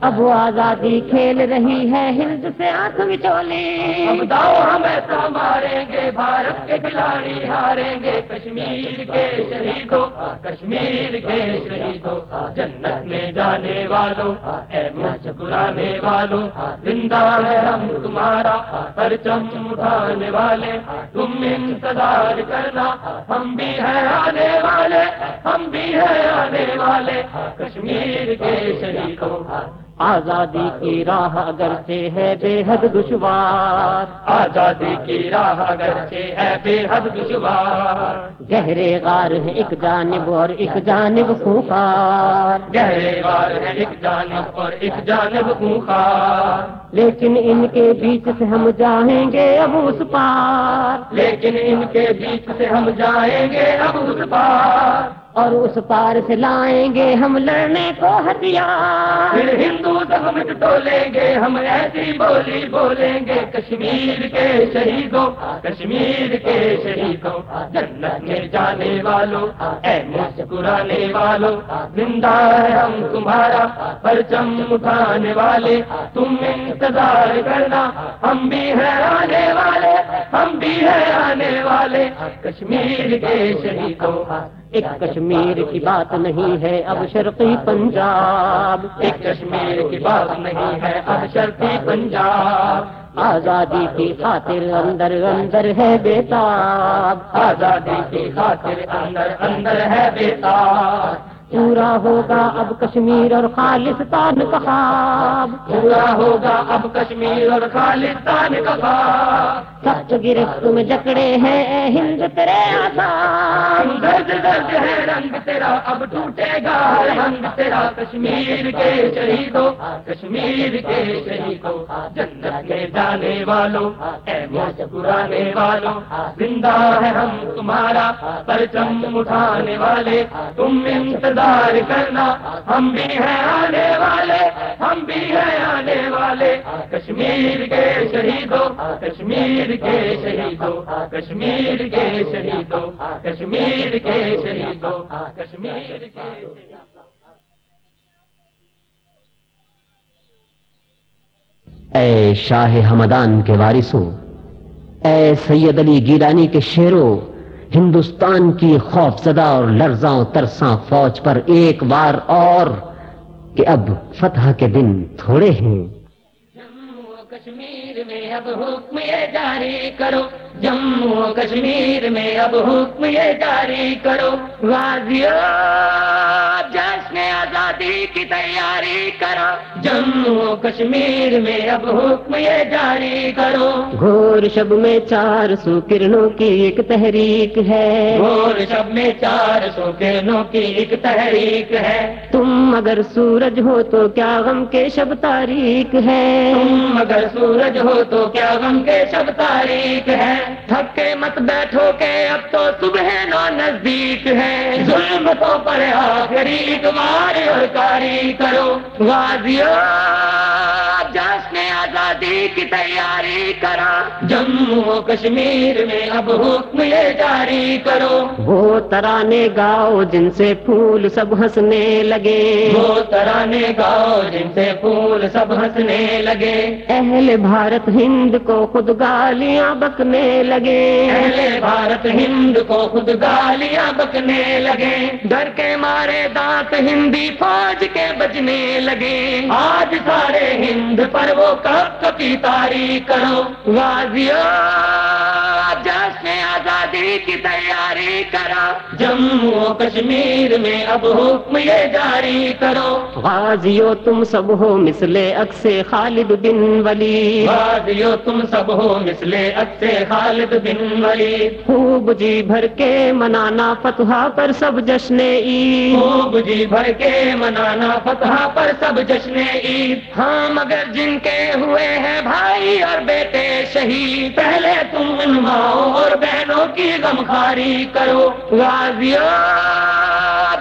اب وہ آزادی کھیل رہی ہے، ہند سے آنکھ بچولی اب داؤ، ہم ایسا ماریں گے، بھارت کے کھلاڑی ہاریں گے۔ کشمیر کے شہیدوں، کشمیر کے شہیدوں۔ جنت میں جانے والوں، اے والوں۔ زندہ ہے ہم تمہارا، پرچم اٹھانے والے۔ تم انتظار کرنا، ہم بھی ہیں آنے والے۔ ہم بھی ہیں آنے والے۔ کشمیر کے شہیدوں۔ آزادی کی راہ اگر سے ہے بے حد دشوار۔ آزادی کی راہ اگر سے ہے بے حد دشوار۔ گہرے غار ہے ایک جانب اور ایک جانب خوفار گہرے غار ہے ایک جانب اور ایک جانب خوفار لیکن ان کے بیچ سے ہم جائیں گے اب اس پار۔ لیکن ان کے بیچ سے ہم جائیں گے اب اس پار۔ اور اس پار سے لائیں گے ہم لڑنے کو ہتھیار۔ پھر ہندو سب ٹولیں گے، ہم ایسی بولی بولیں گے، کشمیر کے شہیدوں، کشمیر کے شہیدوں، جنت میں جانے والوں، اے مسکرانے والوں، زندہ ہے ہم تمہارا پرچم اٹھانے والے۔ تم انتظار کرنا، ہم بھی ہیں آنے والے، ہم بھی ہیں آنے والے۔ کشمیر کے شہیدوں ایک کشمیر کی بات نہیں ہے اب شرقی پنجاب۔ ایک کشمیر کی بات نہیں ہے اب شرقی پنجاب۔ آزادی کی خاطر اندر اندر ہے بیتاب۔ آزادی کی خاطر اندر اندر ہے بیتاب۔ پورا ہوگا اب کشمیر اور خالصتان کا خواب۔ پورا ہوگا اب کشمیر اور خالصتان کا خواب۔ سخت گرفت میں جکڑے ہیں ہند تیرے آسان۔ درد درد ہے رنگ تیرا اب ٹوٹے گا۔ رنگ تیرا کشمیر کے شہیدوں۔ کشمیر کے شہیدوں جنت میں جانے والوں۔ اے مسکرانے والوں زندہ ہے ہم تمہارا پرچم اٹھانے والے۔ تم انتظار کرنا۔ ہم بھی ہیں آنے والے، ہم بھی ہیں آنے والے۔ کشمیر کے شہیدوں، کشمیر کے شہیدوں، کشمیر کے شہیدوں، کشمیر کے شہیدوں، کشمیر کے اے شاہ حمدان کے وارثوں، اے سید علی گیلانی کے شیروں ہندوستان کی خوف زدہ اور لرزاں ترساں فوج پر ایک بار اور کہ اب فتح کے دن تھوڑے ہیں۔ جموں و کشمیر میں اب حکم یہ جاری کرو۔ جموں و کشمیر میں اب حکم یہ جاری کرو۔ غازیو آزادی کی تیاری کرو۔ جموں کشمیر میں اب حکم یہ جاری کرو۔ گھور شب میں چار سو کرنوں کی ایک تحریک ہے۔ اور شب میں چار سو کرنوں کی ایک تحریک ہے۔ تم اگر سورج ہو تو کیا غم کے شب تاریخ ہے؟ تم اگر سورج ہو تو کیا غم کے شب تاریخ ہے؟ تھک کے مت بیٹھو کہ اب تو صبح نو نزدیک ہے۔ ظلم تو پر آخری اقبال سرکاری کرو غازیوں جس آزادی کی تیاری کرا۔ جموں و کشمیر میں اب حکم یہ جاری کرو۔ وہ ترانے گاؤ جن سے پھول سب ہنسنے لگے۔ وہ ترانے گاؤ جن سے پھول سب ہنسنے لگے۔ اہل بھارت ہند کو خود گالیاں بکنے لگے۔ اہل بھارت ہند کو خود گالیاں بکنے لگے۔ ڈر کے مارے دانت ہندی فوج کے بجنے لگے۔ آج سارے ہند پر وہ کب کبھی تاریخ کرو۔ غازیو جشن آزادی کی تیاری کرا جموں و کشمیر میں اب حکم یہ جاری کرو۔ غازیو تم سب ہو مثل اکس خالد بن ولی غازیو تم سب ہو مثل اکثر خالد بن ولید۔ خوب جی بھر کے منانا فتح پر سب جشن عید۔ خوب جی بھر کے منانا فتح پر سب جشن عید۔ ہاں مگر جن کے ہوئے ہیں بھائی اور بیٹے شہید۔ پہلے تم ان ماؤں اور بہنوں کی غمخاری کرو۔ غازیو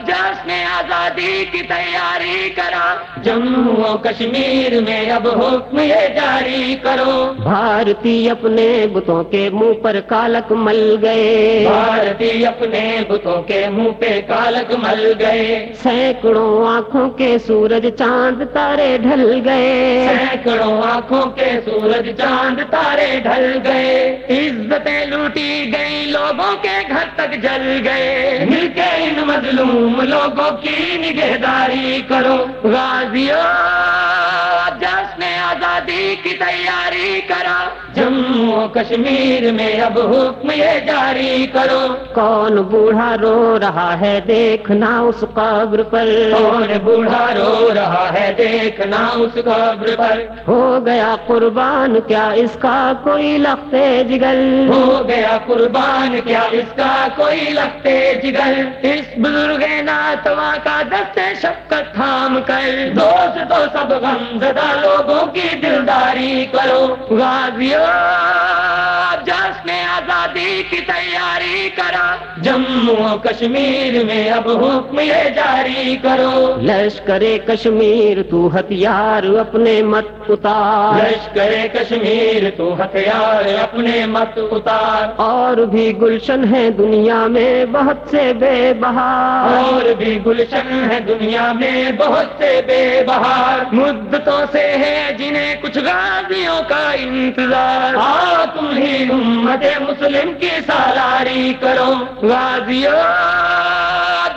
جشن آزادی کی تیاری کرا جموں و کشمیر میں اب حکم یہ جاری کرو۔ بھارتی اپنے بتوں کے منہ پر کالک مل گئے۔ بھارتی اپنے بتوں کے منہ پہ کالک مل گئے۔ سینکڑوں آنکھوں کے سورج چاند تارے ڈھل گئے۔ سینکڑوں آنکھوں کے سورج چاند تارے ڈھل گئے۔ عزتیں لوٹی گئی لوگوں کے گھر تک جل گئے۔ مل کے ان مظلوم لوگوں کی نگہداری کرو۔ غازیوں، جشن آزادی کی تیاری کرا جموں و کشمیر میں اب حکم یہ جاری کرو۔ کون بوڑھا رو رہا ہے دیکھنا اس قبر پر۔ کون بوڑھا رو رہا ہے دیکھنا اس قبر پر۔ ہو گیا قربان کیا اس کا کوئی لختے جگل ہو گیا قربان کیا اس کا کوئی لگتے جگر؟ اس بزرگ ناتوا کا دست شفقت تھام کر۔ دوست تو سب غم زدہ لوگوں کی دلداری کرو۔ جشن آزادی کی تیاری کرا جموں و کشمیر میں اب حکم یہ جاری کرو۔ لشکر کشمیر تو ہتھیار اپنے مت اتار۔ لشکر کشمیر تو ہتھیار اپنے مت اتار۔ اور بھی گلشن ہے دنیا میں بہت سے بے بہار۔ اور بھی گلشن ہے دنیا میں بہت سے بے بہار۔ مدتوں سے ہے جنہیں کچھ غازیوں کا انتظار۔ آ تم ہی امت مسلم کی سالاری کرو۔ غازیوں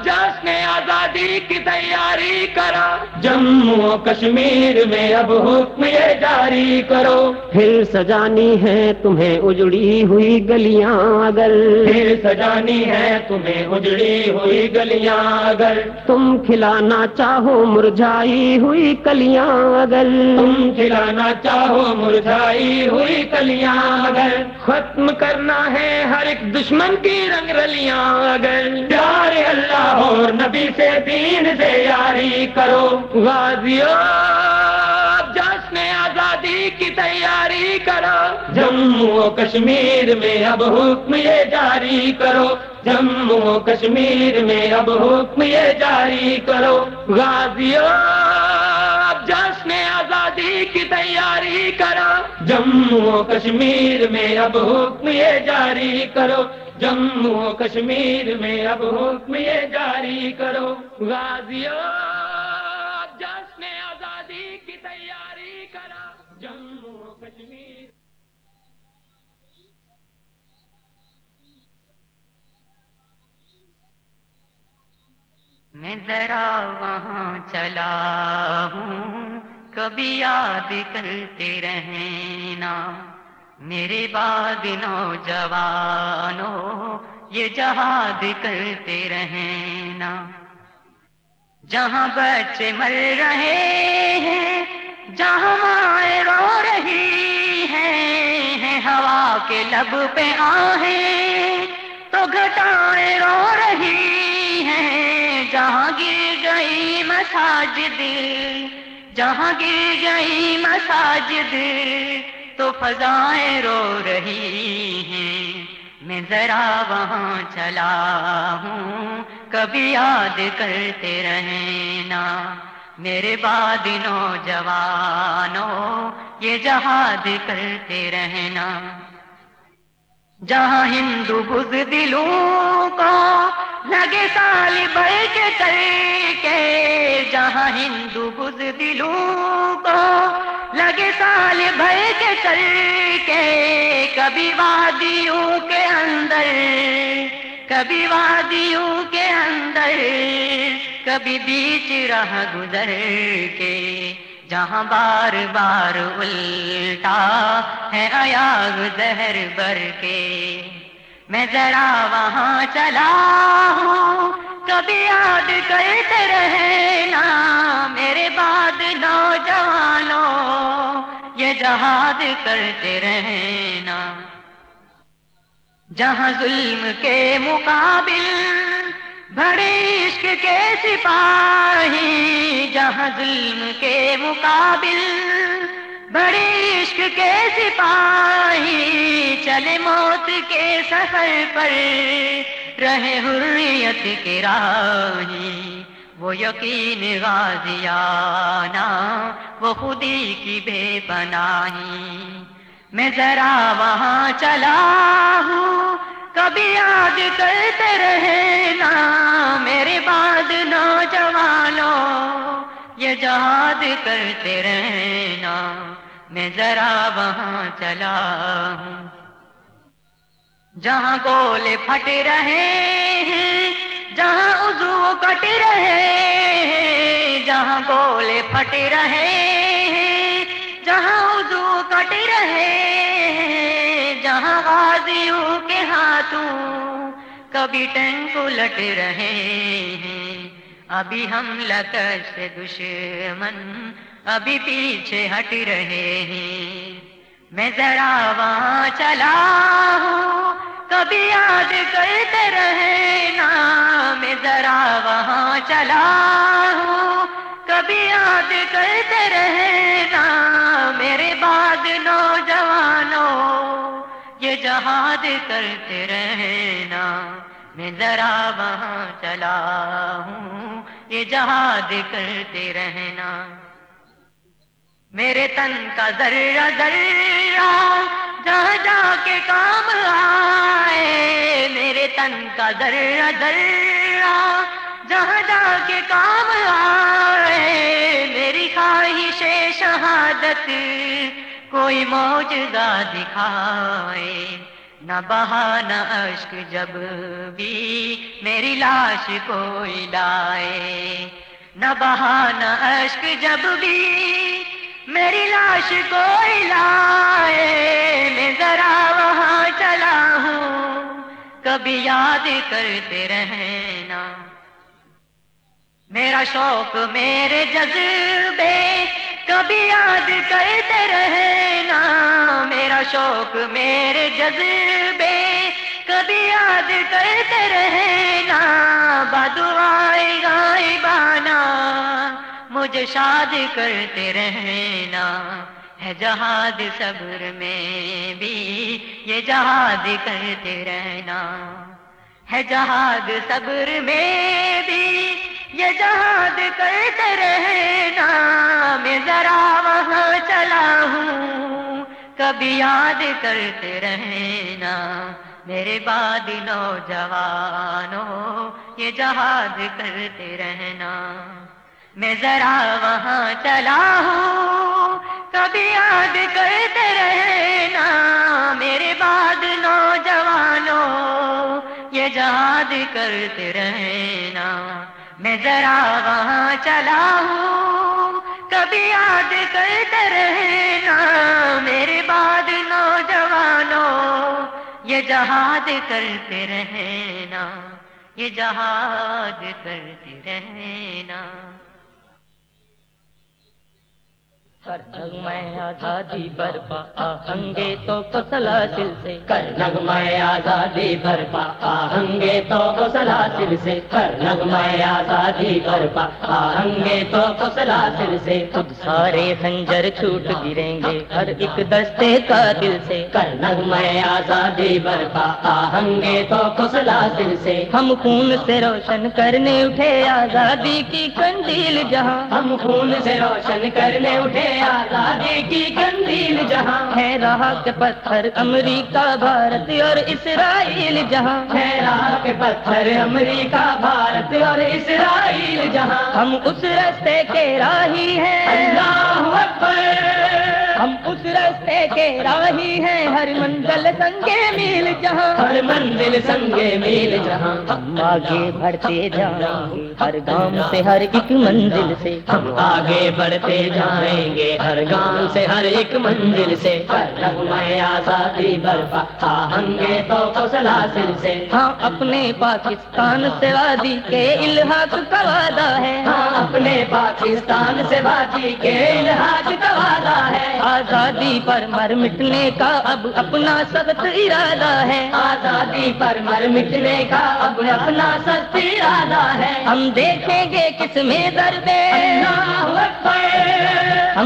جشن آزادی کی تیاری کرو۔ جموں و کشمیر میں اب حکم یہ جاری کرو۔ پھر سجانی ہے تمہیں اجڑی ہوئی گلیاں اگر۔ پھر سجانی ہے تمہیں اجڑی ہوئی گلیاں اگر۔ تم کھلانا چاہو مرجھائی ہوئی کلیاں اگر۔ تم کھلانا چاہو مرجھائی ہوئی کلیاں اگر ختم کرنا ہے ہر ایک دشمن کی رنگ رلیاں اگر۔ پیار اللہ اور نبی سے دین سے یاری کرو۔ غازیو جشن آزادی کی تیاری کرو۔ جموں و کشمیر میں اب حکم یہ جاری کرو۔ جموں و کشمیر میں اب حکم یہ جاری کرو۔ غازیو جموں و کشمیر میں اب حکم یہ جاری کرو۔ جموں و کشمیر میں اب حکم یہ جاری کرو۔ غازیو جشن آزادی کی تیاری کرو۔ جموں و کشمیر۔ میں ذرا وہاں چلا ہوں۔ کبھی یاد کرتے رہنا۔ میرے بعد نوجوانوں یہ جہاد کرتے رہنا۔ جہاں بچے مر رہے ہیں، جہاں مائیں رو رہی ہیں، ہوا کے لب پہ آہیں، تو گھٹائیں رو رہی ہیں۔ جہاں گر گئی مساجد جہاں گر گئی مساجد، تو فضائیں رو رہی ہیں۔ میں ذرا وہاں چلا ہوں، کبھی یاد کرتے رہنا۔ میرے بعد نوجوانوں یہ جہاد کرتے رہنا۔ جہاں ہندو بز دلوں کو لگے سال بھر کے کر کے، جہاں ہندو بز دلوں کو لگے سال بھر کے کر کے، کبھی وادیوں کے اندر، کبھی وادیوں کے اندر، کبھی بیچ رہ گزر کے۔ جہاں بار بار الٹا ہے ایاغ زہر بر کے۔ میں ذرا وہاں چلا ہوں، کبھی یاد کرتے رہنا۔ میرے بعد نوجوانوں، یہ جہاد کرتے رہنا۔ جہاں ظلم کے مقابل بڑے عشق کے سپاہی، جہاں ظلم کے مقابل۔ بڑے عشق کے سپاہی، چلے موت کے سفر پر۔ رہے حریت کے راہی، وہ یقین غازیانہ، وہ خودی کی بے پناہی۔ میں ذرا وہاں چلا ہوں کبھی یاد کرتے رہنا میرے بعد نوجوانوں، یہ جہاد کرتے رہنا، میں ذرا وہاں چلا ہوں۔ جہاں گولے پھٹ رہے ہیں، جہاں عضو کٹ رہے ہیں، جہاں گولے پھٹ رہے ہیں، جہاں عضو کٹ رہے ہیں غازیوں کے ہاتھوں کبھی ٹینک لٹ رہے ہیں۔ ابھی ہم لکش سے دشمن ابھی پیچھے ہٹ رہے ہیں۔ میں ذرا وہاں چلا ہوں، کبھی یاد کرتے رہنا۔ میں ذرا وہاں چلا ہوں، کبھی یاد کرتے رہنا۔ میرے بعد نوجوانوں یہ جہاد کرتے رہنا، میں ذرا وہاں چلا ہوں، یہ جہاد کرتے رہنا۔ میرے تن کا ذرہ ذرہ جہاں جا کے کام آئے، میرے تن کا ذرہ ذرہ جہاں جا کے کام آئے، میری خواہش شہادت کوئی موجودہ دکھائے، نہ بہانا اشک جب بھی میری لاش کوئی لائے۔ نہ بہانا اشک جب بھی میری لاش کوئی لائے۔ میں ذرا وہاں چلا ہوں، کبھی یاد کرتے رہنا۔ میرا شوق میرے جذبے کبھی یاد کرتے رہنا، میرا شوق، میرے جذبے۔ کبھی یاد کرتے رہنا بدوائے گائے بانا مجھے شاد کرتے رہنا، ہے جہاد صبر میں بھی۔ یہ جہاد کرتے رہنا، ہے جہاد صبر میں بھی۔ یہ جہاد کرتے رہنا، میں ذرا وہاں چلا ہوں۔ کبھی یاد کرتے رہنا، میرے بعد نوجوانوں یہ جہاد کرتے رہنا۔ میں ذرا وہاں چلا ہوں، کبھی یاد کرتے رہنا، میرے بعد نوجوانوں یہ جہاد کرتے رہنا۔ میں ذرا وہاں چلا ہوں۔ کبھی یاد کرتے رہنا میرے بعد نوجوانوں۔ یہ جہاد کرتے رہنا یہ جہاد کرتے رہنا ہر میں آزادی برپا آہنگے تو کسلا دل سے کر نغمہ آزادی برپا آہنگے تو کسلا دل سے کر نغمہ آزادی برپا آہنگے تو کسلا دل سے سارے خنجر چھوٹ گریں گے ہر ایک دستے کا دل سے کر نغمہ آزادی برپا آہنگے تو کسلا دل سے ہم خون سے روشن کرنے اٹھے آزادی کی کنڈیل جہاں ہم خون سے روشن کرنے اٹھے آزادی کی کندیل جہاں ہے رہا کے پتھر امریکہ، بھارت اور اسرائیل جہاں ہے راہ کے پتھر امریکہ، بھارت اور اسرائیل جہاں ہم اس رستے کے راہی ہیں۔ اللہ اکبر۔ ہم اس رستے کے راہی ہیں۔ ہر منزل سنگے میل جہاں۔ ہر منزل سنگے میل جہاں۔ ہم آگے بڑھتے جائیں گے۔ ہر گام سے ہر ایک منزل سے۔ ہم آگے بڑھتے جائیں گے۔ ہر گام سے ہر ایک منزل سے۔ آزادی برپا۔ ہاں آہنگے تو سے ہاں اپنے پاکستان سے وادی کے الحاق کا وعدہ ہے۔ ہاں اپنے پاکستان سے وادی کے الحاق کا وعدہ ہے۔ آزادی پر مر مٹنے کا اب اپنا سخت ارادہ ہے۔ آزادی پر مر مٹنے کا اب اپنا سخت ارادہ ہے۔ ہم دیکھیں گے کس میں درد اللہ اکبر۔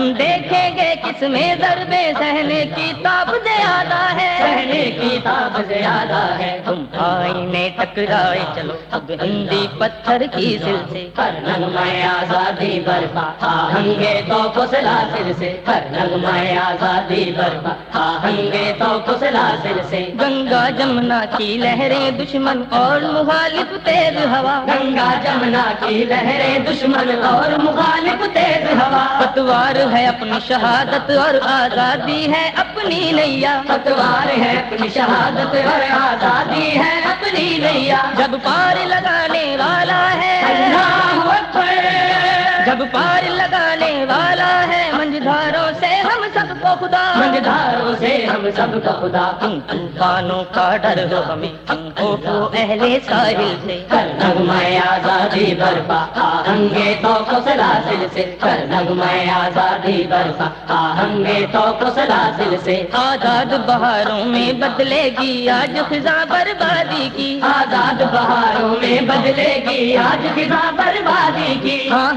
ہم دیکھیں گے کس میں درد سہنے کی تاب زیادہ ہے۔ سہنے کی تاب زیادہ ہے۔ تم آئینے ٹکرائے چلو۔ اب ہندی پتھر کی سل سے۔ کر نغمہ آزادی برپا۔ آہنگے تو کسلا سل سے۔ کر نغمہ آزادی برپا۔ آہنگے تو کسلا سل سے۔ گنگا جمنا کی لہریں دشمن اور مخالف تیز ہوا۔ گنگا جمنا کی لہریں دشمن اور مخالف تیز ہوا۔ پتوار ہے اپنی شہادت اور آزادی ہے اپنی نیا۔ پتوار ہے اپنی شہادت اور آزادی ہے اپنی نیا۔ جب پار لگانے والا ہے۔ اللہ اکبر۔ جب پار لگانے والا ہے منجھاروں سے ہم سب کو خدا۔ منگداروں سے ہم سب کا خدا۔ طوفانوں کا ڈر ہو ہمیں ہو تو اہل ساحل سے۔ کر نغمہ آزادی برپا آہنگے تو کسلا سل سے۔ کر نغمہ آزادی برپا آہنگے تو کسلا سل سے۔ آزاد بہاروں میں بدلے گی آج خزاں بربادی کی۔ آزاد بہاروں میں بدلے گی آج فضا بربادی کی۔ ہاں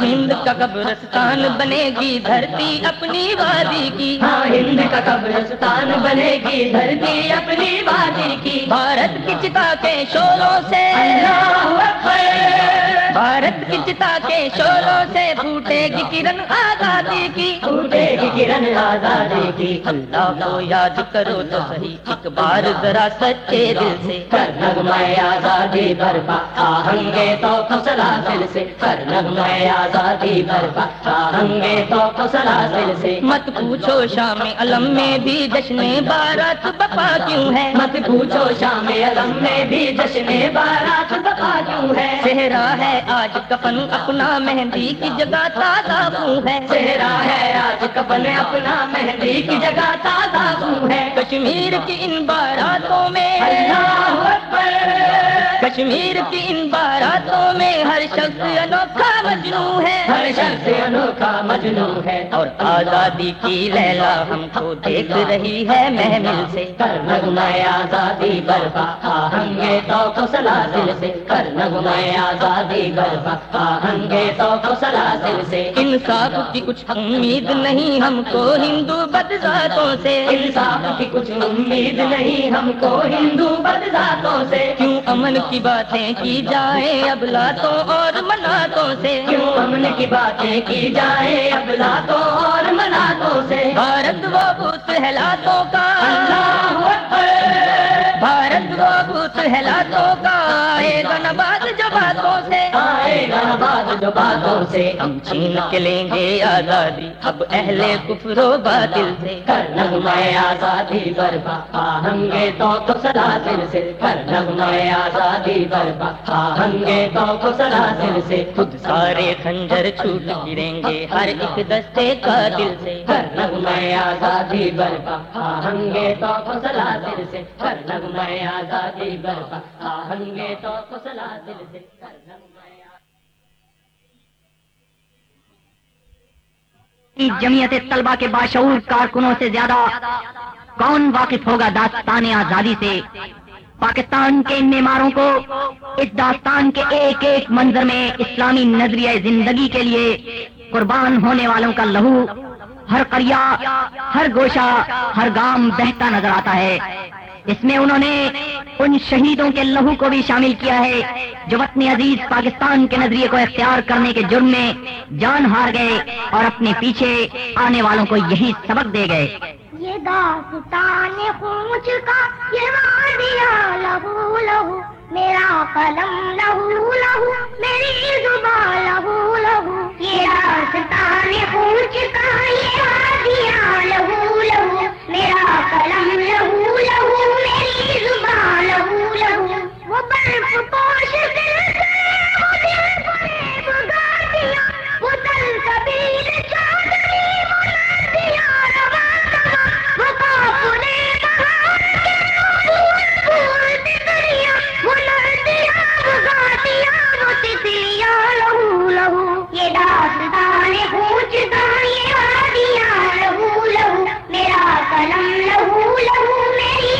کا قبرستان بنے گی دھرتی اپنی وادی کی۔ ہاں ہند کا قبرستان بنے گی دھرتی اپنی وادی کی۔ بھارت کی چتا کے شوروں سے بھارت کی چتا کے شوروں سے پھوٹے گی کرن آزادی کی۔ ٹوٹے گی کرن آزادی کی۔ اللہ کو یاد کرو تو صحیح ایک بار ذرا سچے دل سے۔ کر نغمہ آزادی برپا۔ آہنگے تو کسلا دل سے۔ کر نغمہ آزادی تو سے مت پوچھو شام علم میں بھی جشن بارات بپا کیوں ہے؟ مت پوچھو شام علم میں بھی جشن بارات بپا کیوں ہے؟ چہرہ ہے آج کفن اپنا مہندی کی جگہ تازہ کیوں ہے۔ چہرہ ہے آج کپن اپنا مہندی کی جگہ تازہ کیوں ہے۔ کشمیر کی ان باراتوں میں اللہ اکبر۔ کشمیر کی ان باراتوں میں ہر شخص انوکھا مجنو ہے۔ ہر انوکھا مجنو ہے۔ اور آزادی کی لیلا ہم کو دیکھ رہی ہے محمل سے۔ کر نغمہ آزادی برپا، آہنگے تو کو سلاسل سے۔ کر نغمہ آزادی برپا، آہنگے تو کو سلاسل سے۔ انصاف کی کچھ امید نہیں ہم کو ہندو بدذاتوں سے۔ انصاف کی کچھ امید نہیں ہم کو ہندو بدذاتوں سے۔ کیوں امن کی باتیں کی جائیں اب لاتوں اور مناتوں سے؟ کیوں امن کی باتیں کی جائیں اب لاتوں اور مناتوں سے۔ بھارت وہ بت ہلاتوں کا۔ اللہ اکبر۔ بھارت وہ بت ہلاتوں کا۔ آئے گا نبات جو باتوں سے۔ آئے گا بعد جو باتوں سے۔ ہم چھین کے لیں گے آزادی۔ اب اہل کفر و باطل سے۔ کر نغمہ آزادی برپا۔ آہنگے تو کو سلاسل سے۔ کر نغمہ آزادی برپا۔ آہنگے تو کو سلاسل سے۔ خود سارے خنجر چھوٹ گریں گے ہر ایک دستے کا دل سے نغمہ آزادی برپا آہنگے تو کو سلاسل سے نغمہ آزادی برپا آہنگے تو کو سلاسل سے نغمہ جمعیت طلبہ کے باشعور کارکنوں سے زیادہ کون واقف ہوگا داستان آزادی سے؟ پاکستان کے ان معماروں کو، اس داستان کے ایک ایک منظر میں اسلامی نظریہ زندگی کے لیے قربان ہونے والوں کا لہو، ہر قریہ ہر گوشہ، ہر گام بہتا نظر آتا ہے۔ اس میں انہوں نے ان شہیدوں کے لہو کو بھی شامل کیا ہے، جو وطن عزیز پاکستان کے نظریے کو اختیار کرنے کے جرم میں جان ہار گئے اور اپنے پیچھے آنے والوں کو یہی سبق دے گئے۔ یہ داستان خوچ کا یہ وادیا لہو لہو، میرا قلم لہو لہو، میری زبان لہو لہو۔ یہ داستان خوچ کا یہ وادیا لہو لہو، میرا قلم لہو لہو، میری زبان لہو لہو۔ وہ برف پوش دل سے وہ دل فریب گاڑیاں وہ دل کبیر چادری میرا قلم لہو لہو میری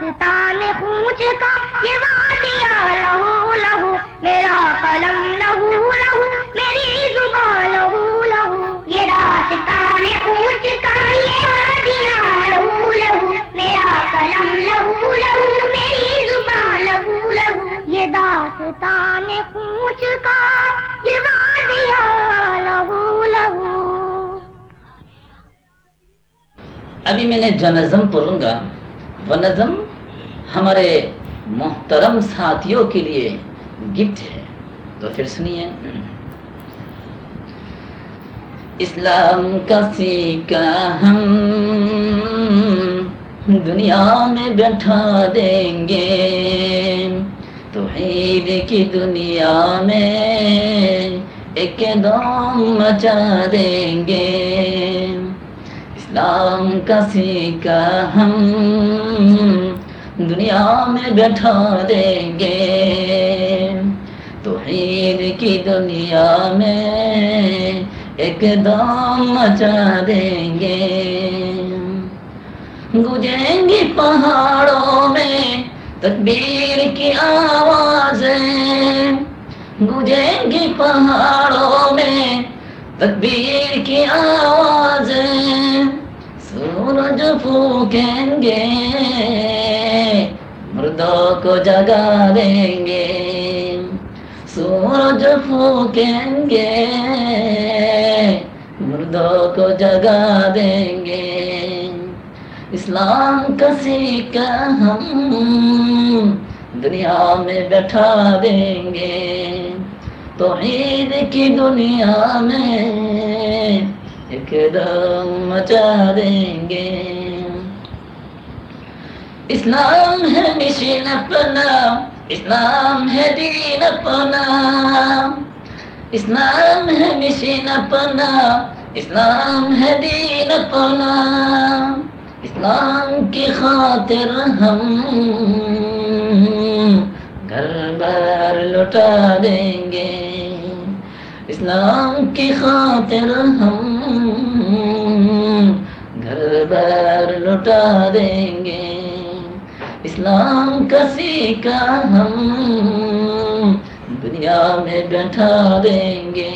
سلطان خونچ کا یہ وادیا لہو لہو میرا قلم لہو لہو میری زبان لہو لہو یہ راستان خونچ کا یہ وادیا لہو لہو میرا قلم لہو لہو میری زبان لہو لہو یہ داستان خونچ کا یہ وادیا لہو لہو ابھی میں نے جنظم پڑھوں گا ونظم ہمارے محترم ساتھیوں کے لیے گفٹ ہے۔ تو پھر سنیے۔ اسلام کا سیکا ہم، دنیا میں بیٹھا دیں گے۔ توحید کی دنیا میں ایک دم مچا دیں گے۔ اسلام کا سیکا ہم دنیا میں بیٹھا دیں گے۔ توحید کی دنیا میں ایک دم مچا دیں گے۔ گجیں گی پہاڑوں میں تکبیر کی آوازیں۔ گجیں گی پہاڑوں میں تکبیر کی آوازیں۔ سورج پھونکیں گے۔ مردوں کو جگا دیں گے۔ سورج پھونکیں گے۔ مردوں کو جگا دیں گے۔ اسلام کا سیکا ہم دنیا میں بیٹھا دیں گے۔ تو عید کی دنیا میں ایک دم مچا دیں گے۔ اسلام ہے مشین اپنا، اسلام ہے دین اپنا۔ اسلام ہے مشین اپنا، اسلام ہے دین اپنا۔ اسلام کی خاطر ہم گھر بار لوٹا دیں گے۔ اسلام کی خاطر ہم گھر بار لوٹا دیں گے۔ اسلام کا سیکا ہم دنیا میں بیٹھا دیں گے۔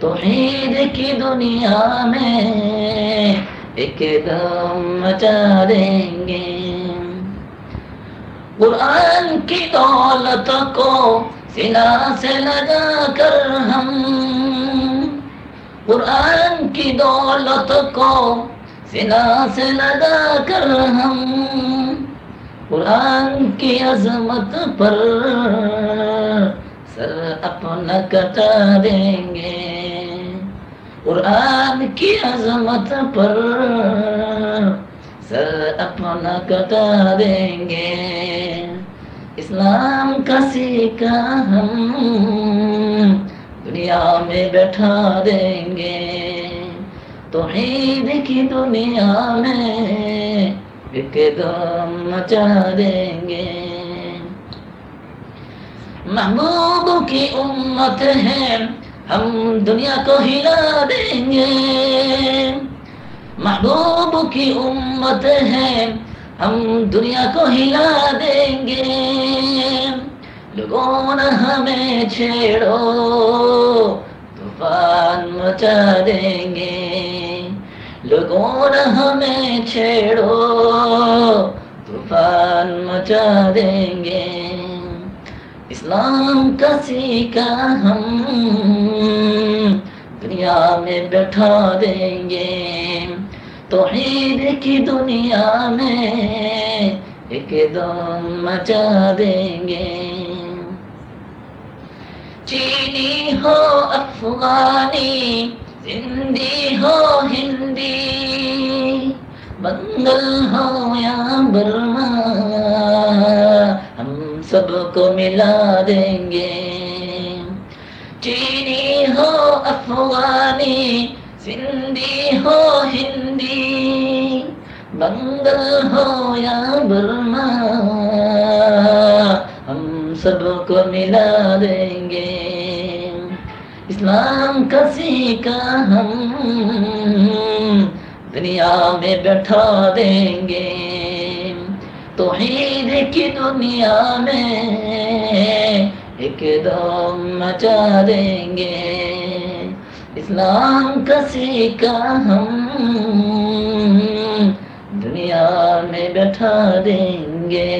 توحید کی دنیا میں ایک دم مچا دیں گے۔ قرآن کی دولت کو سلا سے لگا کر ہم قرآن کی دولت کو سلا سے لگا کر ہم قرآن کی عظمت پر سر اپنا کٹا دیں گے۔ قرآن کی عظمت پر سر اپنا کٹا دیں گے۔ اسلام کا سیکا ہم دنیا میں بیٹھا دیں گے۔ توحید کی دنیا میں ایک دم مچا دیں گے۔ محبوب کی امت ہے، ہم دنیا کو ہلا دیں گے۔ محبوب کی امت ہے، ہم دنیا کو ہلا دیں گے۔ لوگوں نہ ہمیں چھیڑو، طوفان مچا دیں گے۔ لوگوں نہ ہمیں چھیڑو طوفان مچا دیں گے اسلام کا سیکا ہم دنیا میں بیٹھا دیں گے توحید کی دنیا میں ایک دم مچا دیں گے چینی ہو افغانی زندی ہو ہندی، بنگل ہو یا برما، ہم سب کو ملا دیں گے۔ چینی ہو افغانی، سندھی ہو ہندی، بنگل ہو یا برما، ہم سب کو ملا دیں گے۔ اسلام کا ہم دنیا میں بیٹھا دیں گے۔ توحید کی دنیا میں ایک دم مچا دیں گے۔ اسلام کا ہم دنیا میں بیٹھا دیں گے۔